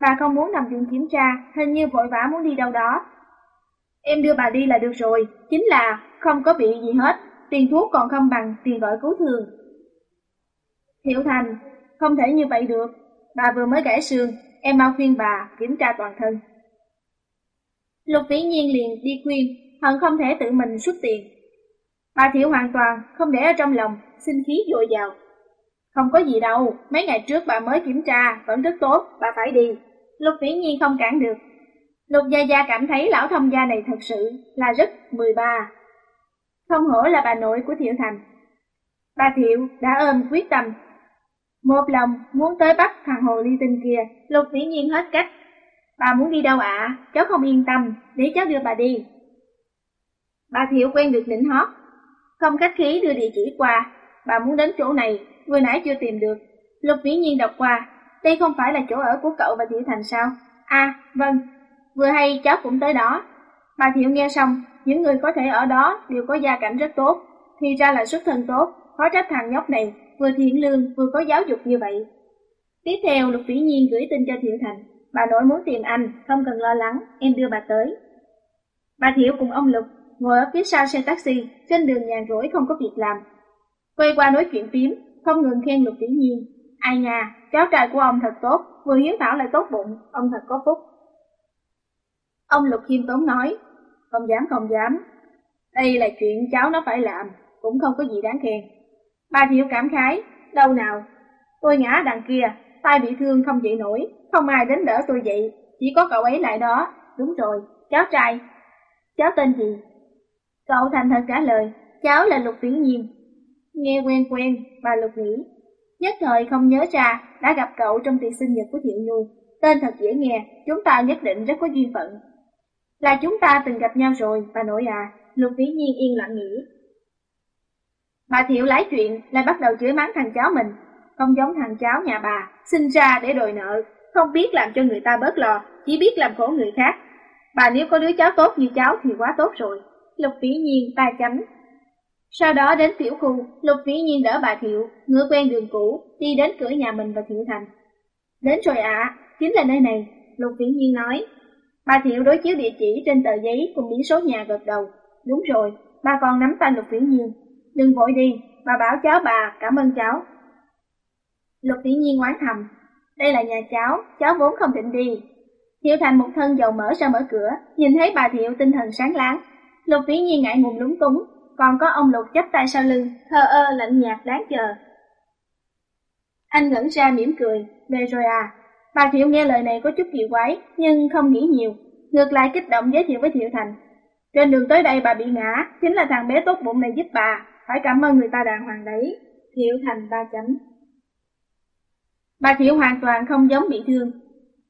Bà không muốn nằm viện kiểm tra, hình như vội vã muốn đi đâu đó. Em đưa bà đi là được rồi, chính là không có bị gì hết, tiền thuốc còn không bằng tiền gọi cứu thương. thiệu Thành, không thể như vậy được, bà vừa mới gãy xương, em mau khuyên bà kiểm tra toàn thân. Lục vĩ nhiên liền đi khuyên, hận không thể tự mình xuất tiền. Bà Thiệu hoàn toàn không để ở trong lòng, sinh khí dội dào. Không có gì đâu, mấy ngày trước bà mới kiểm tra, vẫn rất tốt, bà phải đi. Lục Vĩ Nhiên không cản được. Lục Gia Gia cảm thấy lão thông gia này thật sự là rất 13. Không hổ là bà nội của Thiệu Thành. Bà Thiệu đã ôm quyết tâm. Một lòng muốn tới bắt thằng hồ ly tinh kia, Lục Vĩ Nhiên hết cách. Bà muốn đi đâu ạ? Cháu không yên tâm, để cháu đưa bà đi. Bà Thiệu quen được nịnh hót, không khách khí đưa địa chỉ qua. Bà muốn đến chỗ này, vừa nãy chưa tìm được. Lục Vĩ Nhiên đọc qua, đây không phải là chỗ ở của cậu và Thiệu Thành sao? À, vâng, vừa hay cháu cũng tới đó. Bà Thiệu nghe xong, những người có thể ở đó đều có gia cảnh rất tốt, thì ra là xuất thân tốt, khó trách thằng nhóc này vừa thiện lương vừa có giáo dục như vậy. Tiếp theo Lục Vĩ Nhiên gửi tin cho Thiệu Thành, bà nội muốn tìm anh, không cần lo lắng, em đưa bà tới. Bà Thiệu cùng ông Lục ngồi ở phía sau xe taxi, trên đường nhàn rỗi không có việc làm. Quay qua nói chuyện phím, không ngừng khen Lục tiểu Nhiên, Ai nha, cháu trai của ông thật tốt, vừa hiếu thảo lại tốt bụng, ông thật có phúc. Ông Lục Khiêm Tốn nói, không dám không dám, đây là chuyện cháu nó phải làm, cũng không có gì đáng khen. Bà Thiệu cảm khái, đâu nào, tôi ngã đằng kia, tay bị thương không dậy nổi, không ai đến đỡ tôi dậy, chỉ có cậu ấy lại đó, đúng rồi, cháu trai. Cháu tên gì? Cậu thành thật trả lời, cháu là Lục Viễn Nhiên. Nghe quen quen, bà Lục nghĩ, Nhất thời không nhớ ra đã gặp cậu trong tiệc sinh nhật của Thiệu Nhu. Tên thật dễ nghe, chúng ta nhất định rất có duyên phận. Là chúng ta từng gặp nhau rồi, bà nội à, Lục viễn Nhiên yên lặng nghĩ. Bà Thiệu lái chuyện, lại bắt đầu chửi mắng thằng cháu mình. Không giống thằng cháu nhà bà, sinh ra để đòi nợ, không biết làm cho người ta bớt lo, chỉ biết làm khổ người khác. Bà nếu có đứa cháu tốt như cháu thì quá tốt rồi. Lục Vĩ Nhiên ba chấm, sau đó đến tiểu khu, Lục Vĩ Nhiên đỡ bà Thiệu, ngựa quen đường cũ, đi đến cửa nhà mình và Thiệu Thành. Đến rồi ạ, chính là nơi này, Lục Vĩ Nhiên nói. Bà Thiệu đối chiếu địa chỉ trên tờ giấy cùng biển số nhà gật đầu. Đúng rồi, ba con nắm tay Lục Vĩ Nhiên. Đừng vội đi, bà bảo cháu bà, cảm ơn cháu. Lục Vĩ Nhiên ngoán thầm, đây là nhà cháu, cháu vốn không định đi. Thiệu Thành một thân dầu mở ra mở cửa, nhìn thấy bà Thiệu tinh thần sáng láng. Lục Vĩ Nhiên ngại ngùng lúng túng, còn có ông Lục chắp tay sau lưng, thờ ơ lạnh nhạt đáng chờ. Anh ngẩn ra mỉm cười, về rồi à. Bà Thiệu nghe lời này có chút kỳ quái, nhưng không nghĩ nhiều, ngược lại kích động giới thiệu với Thiệu Thành. Trên đường tới đây bà bị ngã, chính là thằng bé tốt bụng này giúp bà, phải cảm ơn người ta đàng hoàng đấy. Thiệu Thành ba chấm. Bà Thiệu hoàn toàn không giống bị thương.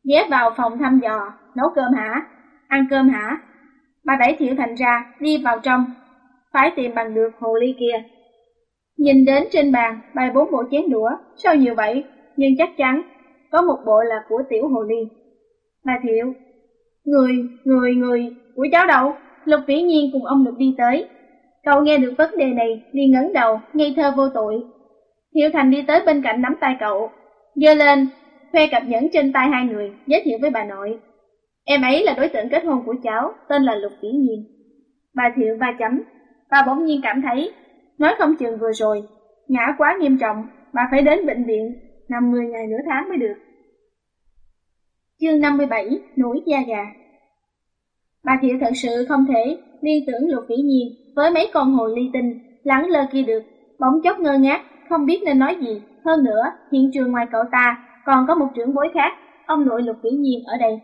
Ghé vào phòng thăm dò, nấu cơm hả? Ăn cơm hả? Bà đẩy Thiệu Thành ra, đi vào trong, phải tìm bằng được hồ ly kia. Nhìn đến trên bàn, bày bốn bộ chén đũa, sao nhiều vậy? Nhưng chắc chắn, có một bộ là của tiểu hồ ly. Bà Thiệu, người, người, người, của cháu đâu? Lục vĩ nhiên cùng ông Lục đi tới. Cậu nghe được vấn đề này, liền ngẩng đầu, ngây thơ vô tội. Thiệu Thành đi tới bên cạnh nắm tay cậu, giơ lên, khoe cặp nhẫn trên tay hai người, giới thiệu với bà nội. Em ấy là đối tượng kết hôn của cháu, tên là Lục Vĩ Nhiên. Bà Thiệu ba chấm, bà bỗng nhiên cảm thấy, nói không chừng vừa rồi, ngã quá nghiêm trọng, bà phải đến bệnh viện, nằm 10 ngày nửa tháng mới được. Chương 57, nổi da gà Bà Thiệu thật sự không thể liên tưởng Lục Vĩ Nhiên với mấy con hồ ly tinh lắng lơ kia được, bỗng chốc ngơ ngác, không biết nên nói gì. Hơn nữa, hiện trường ngoài cậu ta còn có một trưởng bối khác, ông nội Lục Vĩ Nhiên ở đây.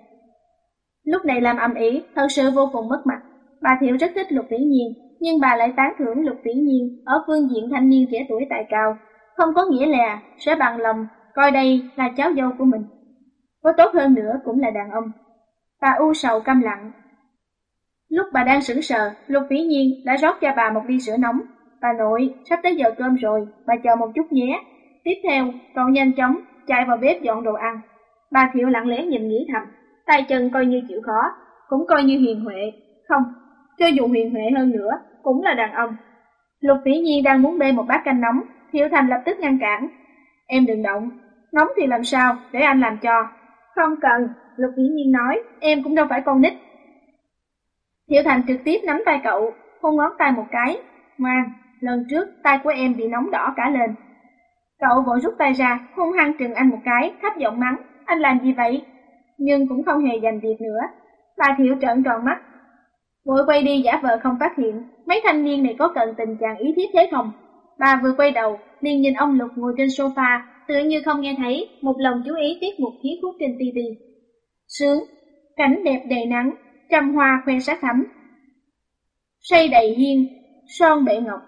Lúc này làm ầm ĩ, thật sự vô cùng mất mặt. Bà Thiệu rất thích Lục Vĩ Nhiên, nhưng bà lại tán thưởng Lục Vĩ Nhiên ở phương diện thanh niên trẻ tuổi tài cao, không có nghĩa là sẽ bằng lòng coi đây là cháu dâu của mình. Có tốt hơn nữa cũng là đàn ông. Bà u sầu câm lặng. Lúc bà đang sững sờ, Lục Vĩ Nhiên đã rót cho bà một ly sữa nóng. Bà nội, sắp tới giờ cơm rồi, bà chờ một chút nhé. Tiếp theo, cậu nhanh chóng chạy vào bếp dọn đồ ăn. Bà Thiệu lặng lẽ nhìn nghĩ thầm, tay chân coi như chịu khó, cũng coi như hiền huệ. Không, cho dù hiền huệ hơn nữa, cũng là đàn ông. Lục Vĩ Nhiên đang muốn bê một bát canh nóng, Thiệu Thành lập tức ngăn cản. Em đừng động, nóng thì làm sao, để anh làm cho. Không cần, Lục Vĩ Nhiên nói, em cũng đâu phải con nít. Thiệu Thành trực tiếp nắm tay cậu, hôn ngón tay một cái. Ngoan, lần trước tay của em bị nóng đỏ cả lên. Cậu vội rút tay ra, hung hăng trừng anh một cái, thấp giọng mắng, anh làm gì vậy? Nhưng cũng không hề dành việc nữa. Bà Thiệu trợn tròn mắt. Vội quay đi giả vờ không phát hiện, mấy thanh niên này có cần tình trạng ý thiết thế không? Bà vừa quay đầu, liền nhìn ông Lục ngồi trên sofa, tựa như không nghe thấy, một lòng chú ý tiết mục khí khúc trên TV. Sướng, cảnh đẹp đầy nắng, trăm hoa khoe sắc thắm. Say đầy hiên, son bệ ngọc,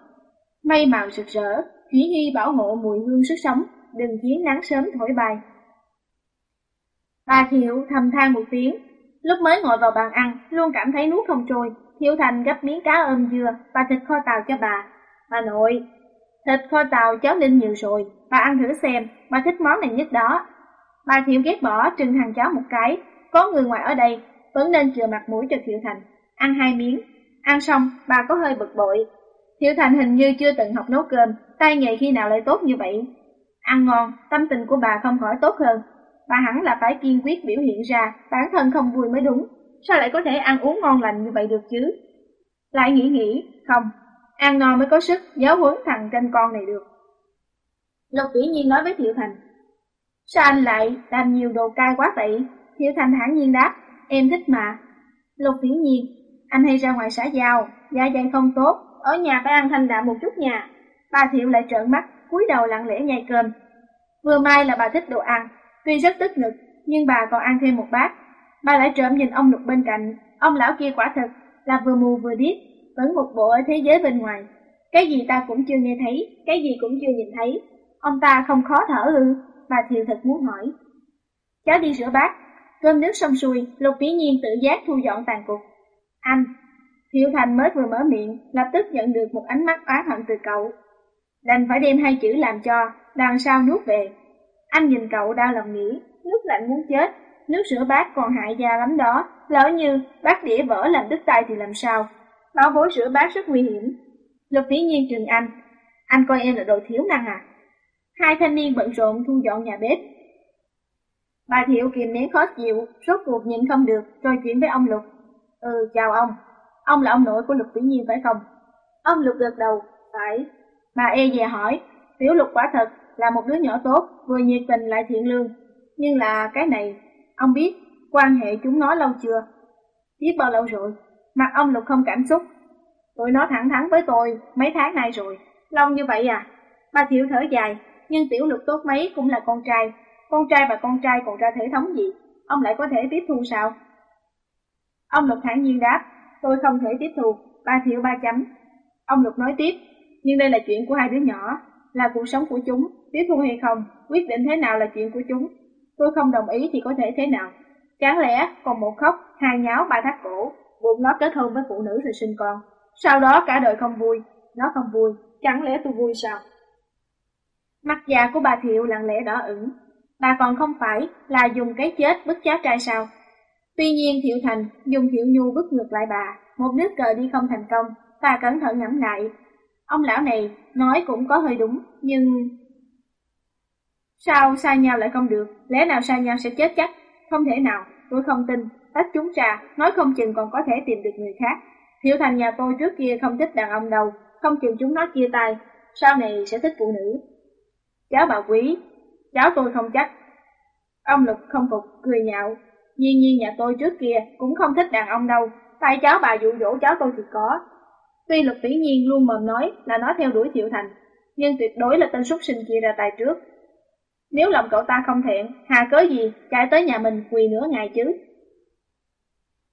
mây màu rực rỡ, Thủy Hy bảo hộ mùi hương sức sống, đừng khiến nắng sớm thổi bài. Bà Thiệu thầm than một tiếng, lúc mới ngồi vào bàn ăn, luôn cảm thấy nuốt không trôi. Thiệu Thành gấp miếng cá ôm dưa và thịt kho tàu cho bà. Bà nội, thịt kho tàu cháu ninh nhiều rồi, bà ăn thử xem, bà thích món này nhất đó. Bà Thiệu ghét bỏ trừng thằng cháu một cái, có người ngoài ở đây, vẫn nên chừa mặt mũi cho Thiệu Thành. Ăn hai miếng, ăn xong bà có hơi bực bội. Thiệu Thành hình như chưa từng học nấu cơm, tay nghề khi nào lại tốt như vậy. Ăn ngon, tâm tình của bà không khỏi tốt hơn. Bà hẳn là phải kiên quyết biểu hiện ra bản thân không vui mới đúng. Sao lại có thể ăn uống ngon lành như vậy được chứ? Lại nghĩ nghĩ, không, ăn ngon mới có sức giáo huấn thằng tranh con này được. Lục Vĩ Nhiên nói với Thiệu Thành, sao anh lại làm nhiều đồ cay quá vậy? Thiệu Thành hẳn nhiên đáp, em thích mà. Lục Vĩ Nhiên, anh hay ra ngoài xã giao, da dày không tốt, ở nhà phải ăn thanh đạm một chút nhà. Bà Thiệu lại trợn mắt, cúi đầu lặng lẽ nhai cơm. Vừa mai là bà thích đồ ăn, tuy rất tức ngực, nhưng bà còn ăn thêm một bát. Bà lại trộm nhìn ông Lục bên cạnh, ông lão kia quả thật là vừa mù vừa điếc, vẫn một bộ ở thế giới bên ngoài. Cái gì ta cũng chưa nghe thấy, cái gì cũng chưa nhìn thấy. Ông ta không khó thở ư, bà thiều thật muốn hỏi. Cháu đi rửa bát, cơm nước xong xuôi, Lục Vĩ Nhiên tự giác thu dọn tàn cục. Anh, Thiệu Thành mới vừa mở miệng, lập tức nhận được một ánh mắt oán hận từ cậu. Đành phải đem hai chữ làm cho, đằng sau nuốt về. Anh nhìn cậu đau lòng nghĩ, nước lạnh muốn chết, nước rửa bát còn hại da lắm đó, lỡ như bát đĩa vỡ làm đứt tay thì làm sao. Bảo bối rửa bát rất nguy hiểm. Lục Vĩ Nhiên trừng anh, anh coi em là đồ thiếu năng à. Hai thanh niên bận rộn thu dọn nhà bếp. Bà Thiệu kìm nén khó chịu, rốt cuộc nhịn không được, trò chuyện với ông Lục. Ừ, chào ông. Ông là ông nội của Lục Vĩ Nhiên phải không? Ông Lục gật đầu, phải. Bà e dè hỏi, Tiểu Lục quả thật là một đứa nhỏ tốt, vừa nhiệt tình lại thiện lương. Nhưng là cái này, ông biết quan hệ chúng nó lâu chưa? Biết bao lâu rồi? Mặt ông Lục không cảm xúc. Tụi nó thẳng thắn với tôi mấy tháng nay rồi. Lâu như vậy à? Bà Thiệu thở dài, nhưng Tiểu Lục tốt mấy cũng là con trai. Con trai và con trai còn ra thể thống gì? Ông lại có thể tiếp thu sao? Ông Lục thản nhiên đáp, tôi không thể tiếp thu, ba Thiệu ba chấm. Ông Lục nói tiếp, nhưng đây là chuyện của hai đứa nhỏ, là cuộc sống của chúng, tiếp thu hay không, quyết định thế nào là chuyện của chúng. Tôi không đồng ý thì có thể thế nào. Chẳng lẽ còn một khóc, hai nháo, ba thắt cổ, buộc nó kết hôn với phụ nữ rồi sinh con. Sau đó cả đời không vui, nó không vui, chẳng lẽ tôi vui sao? Mặt già của bà Thiệu lặng lẽ đỏ ửng. Bà còn không phải là dùng cái chết bức cháu trai sao? Tuy nhiên Thiệu Thành dùng Thiệu Nhu bức ngược lại bà, một nước cờ đi không thành công, bà cẩn thận ngẫm lại. Ông lão này nói cũng có hơi đúng, nhưng... Sao xa nhau lại không được, lẽ nào xa nhau sẽ chết chắc? Không thể nào, tôi không tin, tách chúng ra, nói không chừng còn có thể tìm được người khác. Thiệu Thành nhà tôi trước kia không thích đàn ông đâu, không chừng chúng nó chia tay, sau này sẽ thích phụ nữ. Cháu bà quý, cháu tôi không chắc. Ông Lục không phục, cười nhạo. Nhiên nhiên nhà tôi trước kia cũng không thích đàn ông đâu, tay cháu bà dụ dỗ cháu tôi thì có. Tuy Lục Vĩ Nhiên luôn mồm nói là nó theo đuổi Thiệu Thành, nhưng tuyệt đối là tên súc sinh kia ra tay trước. Nếu lòng cậu ta không thiện, hà cớ gì chạy tới nhà mình quỳ nửa ngày chứ?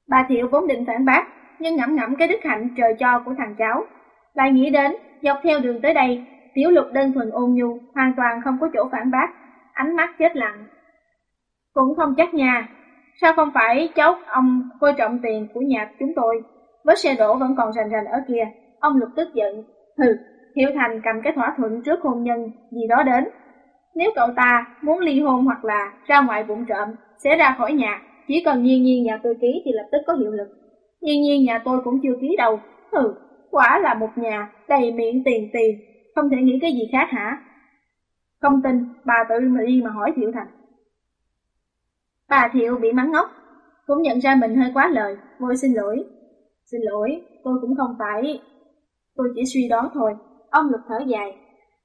Bà Thiệu vốn định phản bác, nhưng ngẫm ngẫm cái đức hạnh trời cho của thằng cháu. Lại nghĩ đến, dọc theo đường tới đây, tiểu lục đơn thuần ôn nhu, hoàn toàn không có chỗ phản bác, ánh mắt chết lặng. Cũng không chắc nha, sao không phải cháu ông coi trọng tiền của nhà chúng tôi, với xe đổ vẫn còn rành rành ở kia, ông lục tức giận, hừ, Hiểu Thành cầm cái thỏa thuận trước hôn nhân gì đó đến. Nếu cậu ta muốn ly hôn hoặc là ra ngoài bụng trộm, sẽ ra khỏi nhà, chỉ cần nhiên nhiên nhà tôi ký thì lập tức có hiệu lực. Nhiên nhiên nhà tôi cũng chưa ký đâu. Hừ, quả là một nhà đầy miệng tiền tiền, không thể nghĩ cái gì khác hả? Không tin, bà tự mà đi mà hỏi Thiệu Thành. Bà Thiệu bị mắng ngốc, cũng nhận ra mình hơi quá lời, vội xin lỗi. Xin lỗi, tôi cũng không phải... Tôi chỉ suy đoán thôi, ông lục thở dài.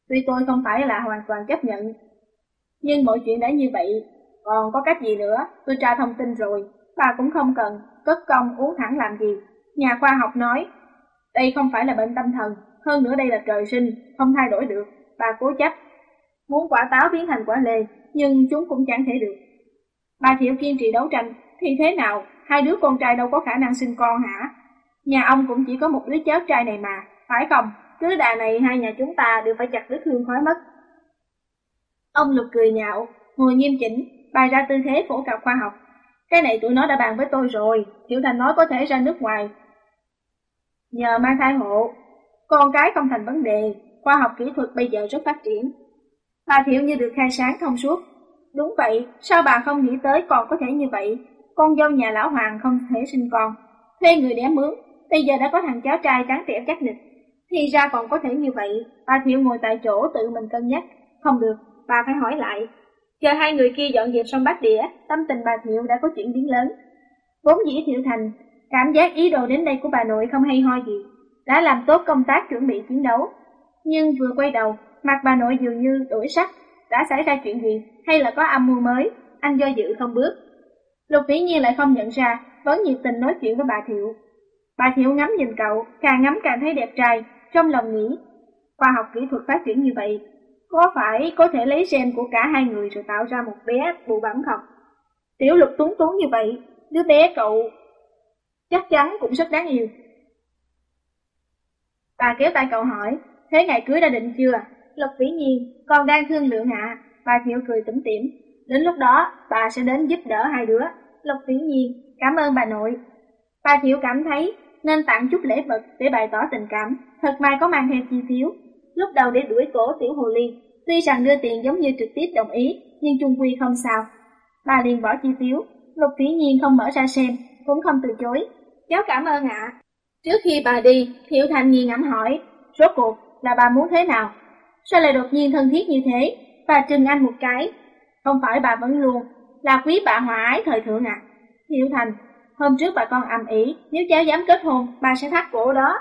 Tuy tôi không phải là hoàn toàn chấp nhận, nhưng mọi chuyện đã như vậy, còn có cách gì nữa, tôi tra thông tin rồi, bà cũng không cần cất công uống thẳng làm gì. Nhà khoa học nói, đây không phải là bệnh tâm thần, hơn nữa đây là trời sinh, không thay đổi được, bà cố chấp. Muốn quả táo biến thành quả lê, nhưng chúng cũng chẳng thể được. Bà Thiệu kiên trì đấu tranh, thì thế nào, hai đứa con trai đâu có khả năng sinh con hả? Nhà ông cũng chỉ có một đứa cháu trai này mà, phải không? Cứ đà này hai nhà chúng ta đều phải chặt đứt hương khói mất. Ông Lục cười nhạo, ngồi nghiêm chỉnh, bày ra tư thế phổ cập khoa học. Cái này tụi nó đã bàn với tôi rồi, Tiểu Thành nói có thể ra nước ngoài. Nhờ mang thai hộ, con cái không thành vấn đề, khoa học kỹ thuật bây giờ rất phát triển. Bà Thiệu như được khai sáng thông suốt. Đúng vậy, sao bà không nghĩ tới còn có thể như vậy? Con dâu nhà lão hoàng không thể sinh con, thuê người đẻ mướn, bây giờ đã có thằng cháu trai trắng trẻo chắc nịch. Thì ra còn có thể như vậy, bà Thiệu ngồi tại chỗ tự mình cân nhắc. Không được, bà phải hỏi lại. Chờ hai người kia dọn dẹp xong bát đĩa, tâm tình bà Thiệu đã có chuyển biến lớn. Vốn dĩ Thiệu Thành, cảm giác ý đồ đến đây của bà nội không hay ho gì, đã làm tốt công tác chuẩn bị chiến đấu. Nhưng vừa quay đầu, mặt bà nội dường như đổi sắc, đã xảy ra chuyện gì, hay là có âm mưu mới, anh do dự không bước. Lục vĩ nhiên lại không nhận ra, vẫn nhiệt tình nói chuyện với bà Thiệu. Bà Thiệu ngắm nhìn cậu, càng ngắm càng thấy đẹp trai, trong lòng nghĩ, khoa học kỹ thuật phát triển như vậy, có phải có thể lấy gen của cả hai người rồi tạo ra một bé bụ bẩm không? Tiểu lục túng túng như vậy, đứa bé cậu chắc chắn cũng rất đáng yêu. Bà kéo tay cậu hỏi, thế ngày cưới đã định chưa? Lục vĩ nhiên, con đang thương lượng hạ. Bà Thiệu cười tủm tỉm. Đến lúc đó, bà sẽ đến giúp đỡ hai đứa. Lục vĩ nhiên, cảm ơn bà nội. Bà Thiệu cảm thấy nên tặng chút lễ vật để bày tỏ tình cảm. Thật may có mang theo chi phiếu. Lúc đầu để đuổi cổ tiểu hồ ly, tuy rằng đưa tiền giống như trực tiếp đồng ý, nhưng chung quy không sao. Bà liền bỏ chi phiếu, Lục vĩ nhiên không mở ra xem, cũng không từ chối. Cháu cảm ơn ạ. Trước khi bà đi, Thiệu Thành nghi ngẫm hỏi, rốt cuộc là bà muốn thế nào? Sao lại đột nhiên thân thiết như thế? Bà trừng anh một cái. Không phải bà vẫn luôn là quý bà hòa ái thời thượng à? Thiệu Thành, hôm trước bà con ầm ĩ, nếu cháu dám kết hôn, bà sẽ thắt cổ đó.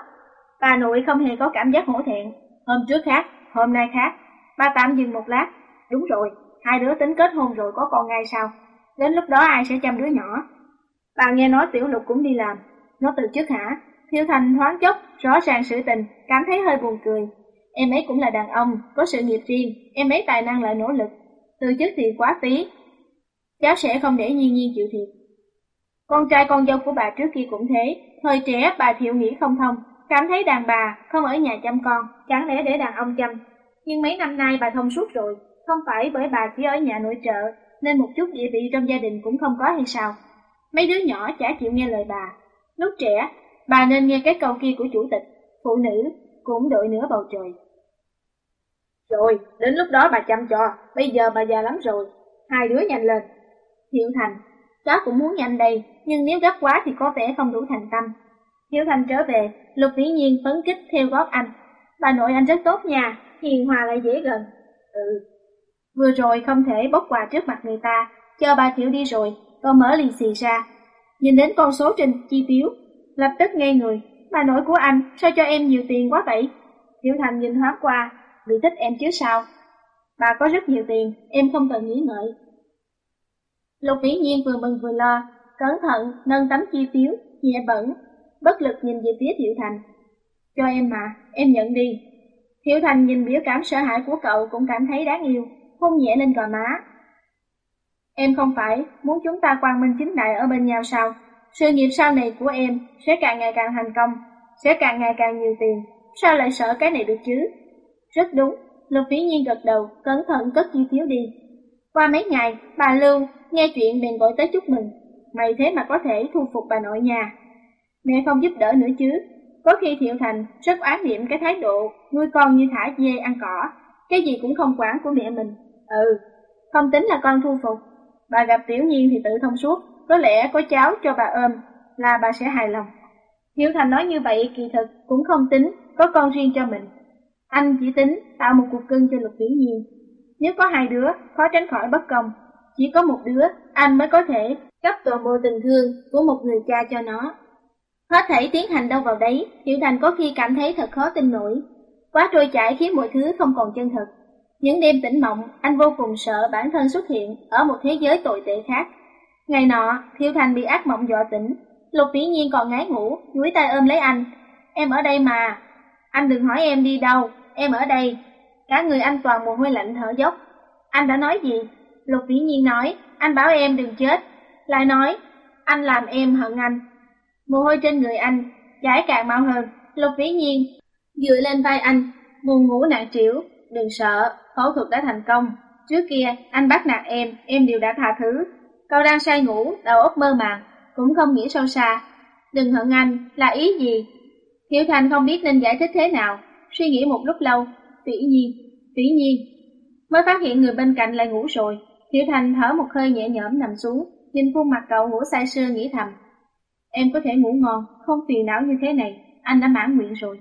Bà nội không hề có cảm giác hổ thẹn. Hôm trước khác, hôm nay khác. Bà tạm dừng một lát. Đúng rồi, hai đứa tính kết hôn rồi có con ngay sao? Đến lúc đó ai sẽ chăm đứa nhỏ? Bà nghe nói Tiểu Lục cũng đi làm. Nó từ chức hả? thiếu Thành thoáng chốc, rõ ràng sự tình, cảm thấy hơi buồn cười. Em ấy cũng là đàn ông, có sự nghiệp riêng, em ấy tài năng lại nỗ lực. Từ chức thì quá phí. Cháu sẽ không để nhiên nhiên chịu thiệt. Con trai con dâu của bà trước kia cũng thế, thời trẻ bà thiệu nghĩ không thông, cảm thấy đàn bà không ở nhà chăm con, chẳng lẽ để đàn ông chăm. Nhưng mấy năm nay bà thông suốt rồi, không phải bởi bà chỉ ở nhà nội trợ, nên một chút địa vị trong gia đình cũng không có hay sao. Mấy đứa nhỏ chả chịu nghe lời bà. Lúc trẻ, bà nên nghe cái câu kia của chủ tịch, phụ nữ cũng đội nửa bầu trời. Rồi, đến lúc đó bà chăm cho, bây giờ bà già lắm rồi, hai đứa nhanh lên. Thiệu Thành, cháu cũng muốn nhanh đây, nhưng nếu gấp quá thì có vẻ không đủ thành tâm. Hiếu Thành trở về, Lục Vĩ Nhiên phấn kích theo gót anh. Bà nội anh rất tốt nha, hiền hòa lại dễ gần. Ừ. Vừa rồi không thể bốc quà trước mặt người ta, cho bà Thiệu đi rồi, con mở lì xì ra. Nhìn đến con số trên chi phiếu, lập tức nghe người. Bà nội của anh, sao cho em nhiều tiền quá vậy? Thiệu Thành nhìn hóa qua, bị thích em chứ sao? Bà có rất nhiều tiền, em không cần nghĩ ngợi. Lục vĩ nhiên vừa mừng vừa lo, cẩn thận nâng tấm chi phiếu, nhẹ bẩn, bất lực nhìn về phía Thiệu Thành. Cho em mà, em nhận đi. Thiệu Thành nhìn biểu cảm sợ hãi của cậu cũng cảm thấy đáng yêu, hôn nhẹ lên gò má. Em không phải muốn chúng ta quang minh chính đại ở bên nhau sao? Sự nghiệp sau này của em sẽ càng ngày càng thành công, sẽ càng ngày càng nhiều tiền. Sao lại sợ cái này được chứ? Rất đúng, Lục Vĩ Nhiên gật đầu, cẩn thận cất chi phiếu đi. Qua mấy ngày, bà Lưu nghe chuyện bèn gọi tới chúc mừng. Mày thế mà có thể thu phục bà nội nhà. Mẹ không giúp đỡ nữa chứ. Có khi Thiệu Thành rất oán niệm cái thái độ nuôi con như thả dê ăn cỏ, cái gì cũng không quản của mẹ mình. Ừ, không tính là con thu phục. Bà gặp Tiểu Nhiên thì tự thông suốt, có lẽ có cháu cho bà ôm là bà sẽ hài lòng. Thiệu Thành nói như vậy kỳ thực cũng không tính có con riêng cho mình. Anh chỉ tính tạo một cuộc cưng cho Lục Vĩ Nhiên. Nếu có hai đứa, khó tránh khỏi bất công. Chỉ có một đứa, anh mới có thể cấp toàn bộ tình thương của một người cha cho nó. Hết thể tiến hành đâu vào đấy, Tiểu Thành có khi cảm thấy thật khó tin nổi. Quá trôi chảy khiến mọi thứ không còn chân thật. Những đêm tỉnh mộng, anh vô cùng sợ bản thân xuất hiện ở một thế giới tồi tệ khác. Ngày nọ, Thiệu Thành bị ác mộng dọa tỉnh. Lục Vĩ Nhiên còn ngái ngủ, duỗi tay ôm lấy anh. Em ở đây mà. Anh đừng hỏi em đi đâu, em ở đây. Cả người anh toàn mồ hôi lạnh thở dốc. Anh đã nói gì? Lục Vĩ Nhiên nói, anh bảo em đừng chết. Lại nói, anh làm em hận anh. Mồ hôi trên người anh, chảy càng mau hơn. Lục Vĩ Nhiên dựa lên vai anh, buồn ngủ nặng trĩu. Đừng sợ, phẫu thuật đã thành công. Trước kia, anh bắt nạt em, em đều đã tha thứ. Cậu đang say ngủ, đầu óc mơ màng, cũng không nghĩ sâu xa. Đừng hận anh, là ý gì? Hiểu Thành không biết nên giải thích thế nào, suy nghĩ một lúc lâu, Vĩ nhiên, Vĩ nhiên, mới phát hiện người bên cạnh lại ngủ rồi. Hiểu Thành thở một hơi nhẹ nhõm nằm xuống, nhìn khuôn mặt cậu ngủ say sưa nghĩ thầm. Em có thể ngủ ngon, không phiền não như thế này, anh đã mãn nguyện rồi.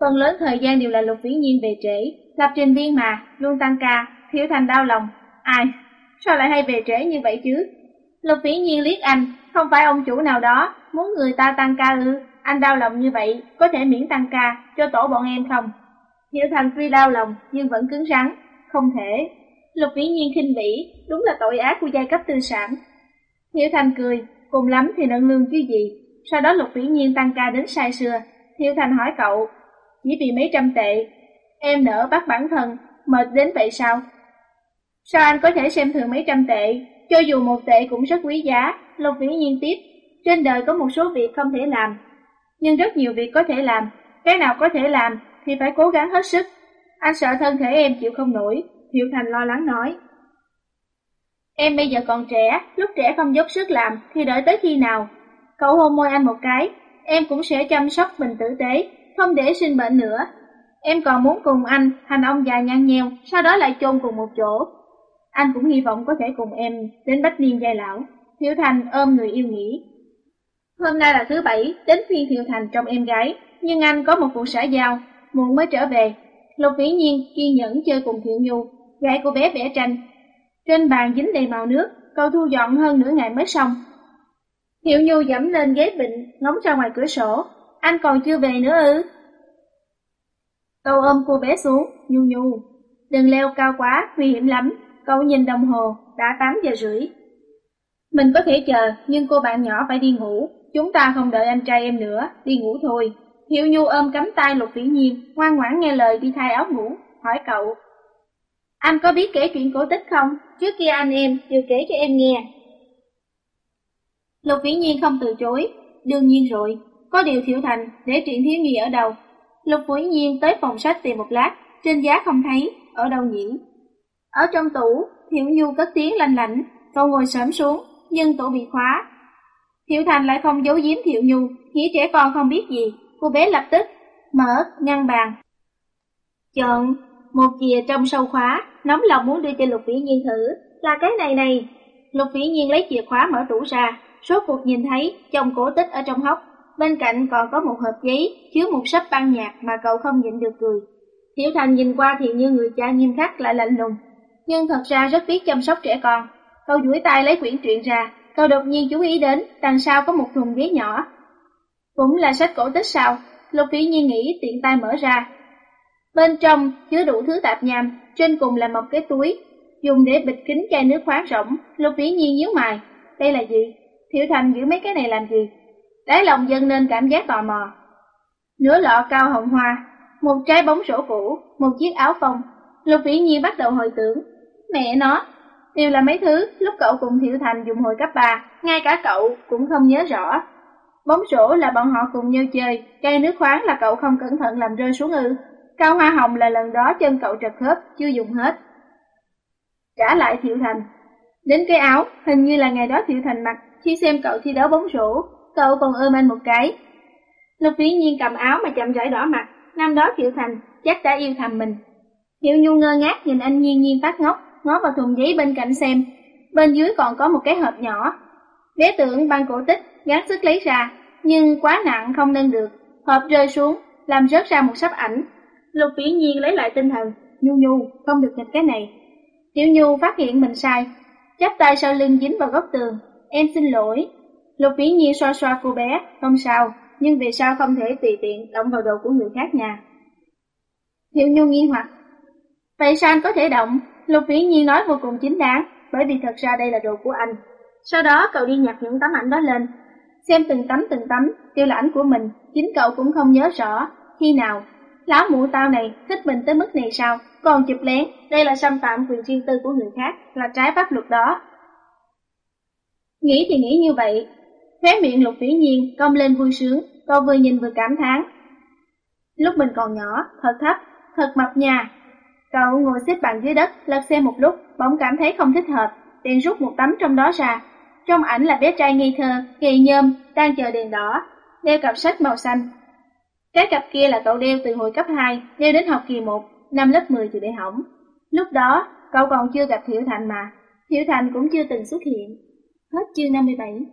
Phần lớn thời gian đều là Lục Vĩ Nhiên về trễ, lập trình viên mà, luôn tăng ca, Hiểu Thành đau lòng. Ai, sao lại hay về trễ như vậy chứ? Lục Vĩ Nhiên liếc anh, không phải ông chủ nào đó, muốn người ta tăng ca ư, anh đau lòng như vậy, có thể miễn tăng ca cho tổ bọn em không? Diệu Thành tuy đau lòng nhưng vẫn cứng rắn, không thể. Lục Vĩ Nhiên khinh bỉ, đúng là tội ác của giai cấp tư sản. Diệu Thành cười, cùng lắm thì nâng lương chứ gì. Sau đó Lục Vĩ Nhiên tăng ca đến say sưa. Diệu Thành hỏi cậu, chỉ vì mấy trăm tệ, em nỡ bắt bản thân, mệt đến vậy sao? Sao anh có thể xem thường mấy trăm tệ, cho dù một tệ cũng rất quý giá, Lục Vĩ Nhiên tiếp. Trên đời có một số việc không thể làm, nhưng rất nhiều việc có thể làm. Cái nào có thể làm thì phải cố gắng hết sức. Anh sợ thân thể em chịu không nổi, Hiệu Thành lo lắng nói. Em bây giờ còn trẻ, lúc trẻ không dốc sức làm thì đợi tới khi nào? Cậu hôn môi anh một cái, em cũng sẽ chăm sóc mình tử tế, không để sinh bệnh nữa. Em còn muốn cùng anh thành ông già nhăn nheo, sau đó lại chôn cùng một chỗ. Anh cũng hy vọng có thể cùng em đến bách niên giai lão. Thiệu Thành ôm người yêu nghĩ. Hôm nay là thứ bảy, đến phiên Thiệu Thành trong em gái, nhưng anh có một cuộc xã giao, muộn mới trở về. Lục Vĩ Nhiên kiên nhẫn chơi cùng Thiệu Nhu, gái của bé vẽ tranh. Trên bàn dính đầy màu nước, cậu thu dọn hơn nửa ngày mới xong. Thiệu Nhu dẫm lên ghế bệnh, ngóng ra ngoài cửa sổ. Anh còn chưa về nữa ư? Cậu ôm cô bé xuống, Nhu Nhu. Đừng leo cao quá, nguy hiểm lắm. Cậu nhìn đồng hồ, đã 8 giờ rưỡi. Mình có thể chờ, nhưng cô bạn nhỏ phải đi ngủ. Chúng ta không đợi anh trai em nữa, đi ngủ thôi. Hiệu Nhu ôm cắm tay Lục Vĩ Nhiên, ngoan ngoãn nghe lời đi thay áo ngủ, hỏi cậu. Anh có biết kể chuyện cổ tích không? Trước kia anh em đều kể cho em nghe. Lục Vĩ Nhiên không từ chối, đương nhiên rồi, có điều Thiệu Thành để truyện thiếu nhi ở đâu. Lục Vĩ Nhiên tới phòng sách tìm một lát, trên giá không thấy, ở đâu nhỉ? Ở trong tủ, Thiệu Nhu cất tiếng lanh lảnh, cậu ngồi sớm xuống, nhưng tủ bị khóa. Thiệu Thành lại không giấu giếm Thiệu Nhu, nghĩ trẻ con không biết gì, cô bé lập tức mở ngăn bàn. Chọn một chìa trong sâu khóa, nóng lòng muốn đưa cho Lục Vĩ Nhiên thử, là cái này này. Lục Vĩ Nhiên lấy chìa khóa mở tủ ra, số cuộc nhìn thấy chồng cổ tích ở trong hốc, bên cạnh còn có một hộp giấy chứa một sấp băng nhạc mà cậu không nhịn được cười. Tiểu Thành nhìn qua thì như người cha nghiêm khắc lại lạnh lùng, nhưng thật ra rất biết chăm sóc trẻ con. Cậu duỗi tay lấy quyển truyện ra, cậu đột nhiên chú ý đến đằng sau có một thùng giấy nhỏ. Cũng là sách cổ tích sao? Lục Vĩ Nhiên nghĩ tiện tay mở ra. Bên trong chứa đủ thứ tạp nham, trên cùng là một cái túi, dùng để bịt kính chai nước khoáng rỗng. Lục Vĩ Nhiên nhíu mày, đây là gì? Thiệu Thành giữ mấy cái này làm gì? Đáy lòng dâng lên cảm giác tò mò. Nửa lọ cao hồng hoa, một trái bóng sổ cũ, một chiếc áo phông. Lục Vĩ Nhiên bắt đầu hồi tưởng. Mẹ nó, đều là mấy thứ lúc cậu cùng Thiệu Thành dùng hồi cấp 3, ngay cả cậu cũng không nhớ rõ. Bóng rổ là bọn họ cùng nhau chơi, cây nước khoáng là cậu không cẩn thận làm rơi xuống ư. Cao hoa hồng là lần đó chân cậu trật khớp, chưa dùng hết. Trả lại Thiệu Thành. Đến cái áo, hình như là ngày đó Thiệu Thành mặc khi xem cậu thi đấu bóng rổ, cậu còn ôm anh một cái. Lục Vĩ Nhiên cầm áo mà chậm rãi đỏ mặt, năm đó Thiệu Thành chắc đã yêu thầm mình. Hiệu Nhu ngơ ngác nhìn anh nhiên nhiên phát ngốc, ngó vào thùng giấy bên cạnh xem. Bên dưới còn có một cái hộp nhỏ. Vé tưởng băng cổ tích, gắng sức lấy ra, nhưng quá nặng không nâng được. Hộp rơi xuống, làm rớt ra một sắp ảnh. Lục Vĩ Nhiên lấy lại tinh thần, Nhu Nhu, không được nghịch cái này. Tiểu Nhu phát hiện mình sai, chắp tay sau lưng dính vào góc tường, Em xin lỗi. Lục Vĩ nhiên xoa xoa cô bé, không sao, nhưng vì sao không thể tùy tiện động vào đồ của người khác nhà. Tiểu Nhu nghi hoặc. Vậy sao anh có thể động? Lục Vĩ nhiên nói vô cùng chính đáng, bởi vì thật ra đây là đồ của anh. Sau đó cậu đi nhặt những tấm ảnh đó lên, xem từng tấm từng tấm, tiêu là ảnh của mình, chính cậu cũng không nhớ rõ, khi nào. Lão mụ tao này thích mình tới mức này sao, còn chụp lén, đây là xâm phạm quyền riêng tư của người khác, là trái pháp luật đó. Nghĩ thì nghĩ như vậy, khóe miệng lục vĩ nhiên cong lên vui sướng, cậu vừa nhìn vừa cảm thán. Lúc mình còn nhỏ, thật thấp, thật mập nhà. Cậu ngồi xếp bằng dưới đất, lật xem một lúc, bỗng cảm thấy không thích hợp, liền rút một tấm trong đó ra. Trong ảnh là bé trai ngây thơ, kỳ nhôm, đang chờ đèn đỏ, đeo cặp sách màu xanh. Cái cặp kia là cậu đeo từ hồi cấp 2, đeo đến học kỳ 1, năm lớp 10 thì bị hỏng. Lúc đó, cậu còn chưa gặp Thiệu Thành mà, Thiệu Thành cũng chưa từng xuất hiện. Hết chương 57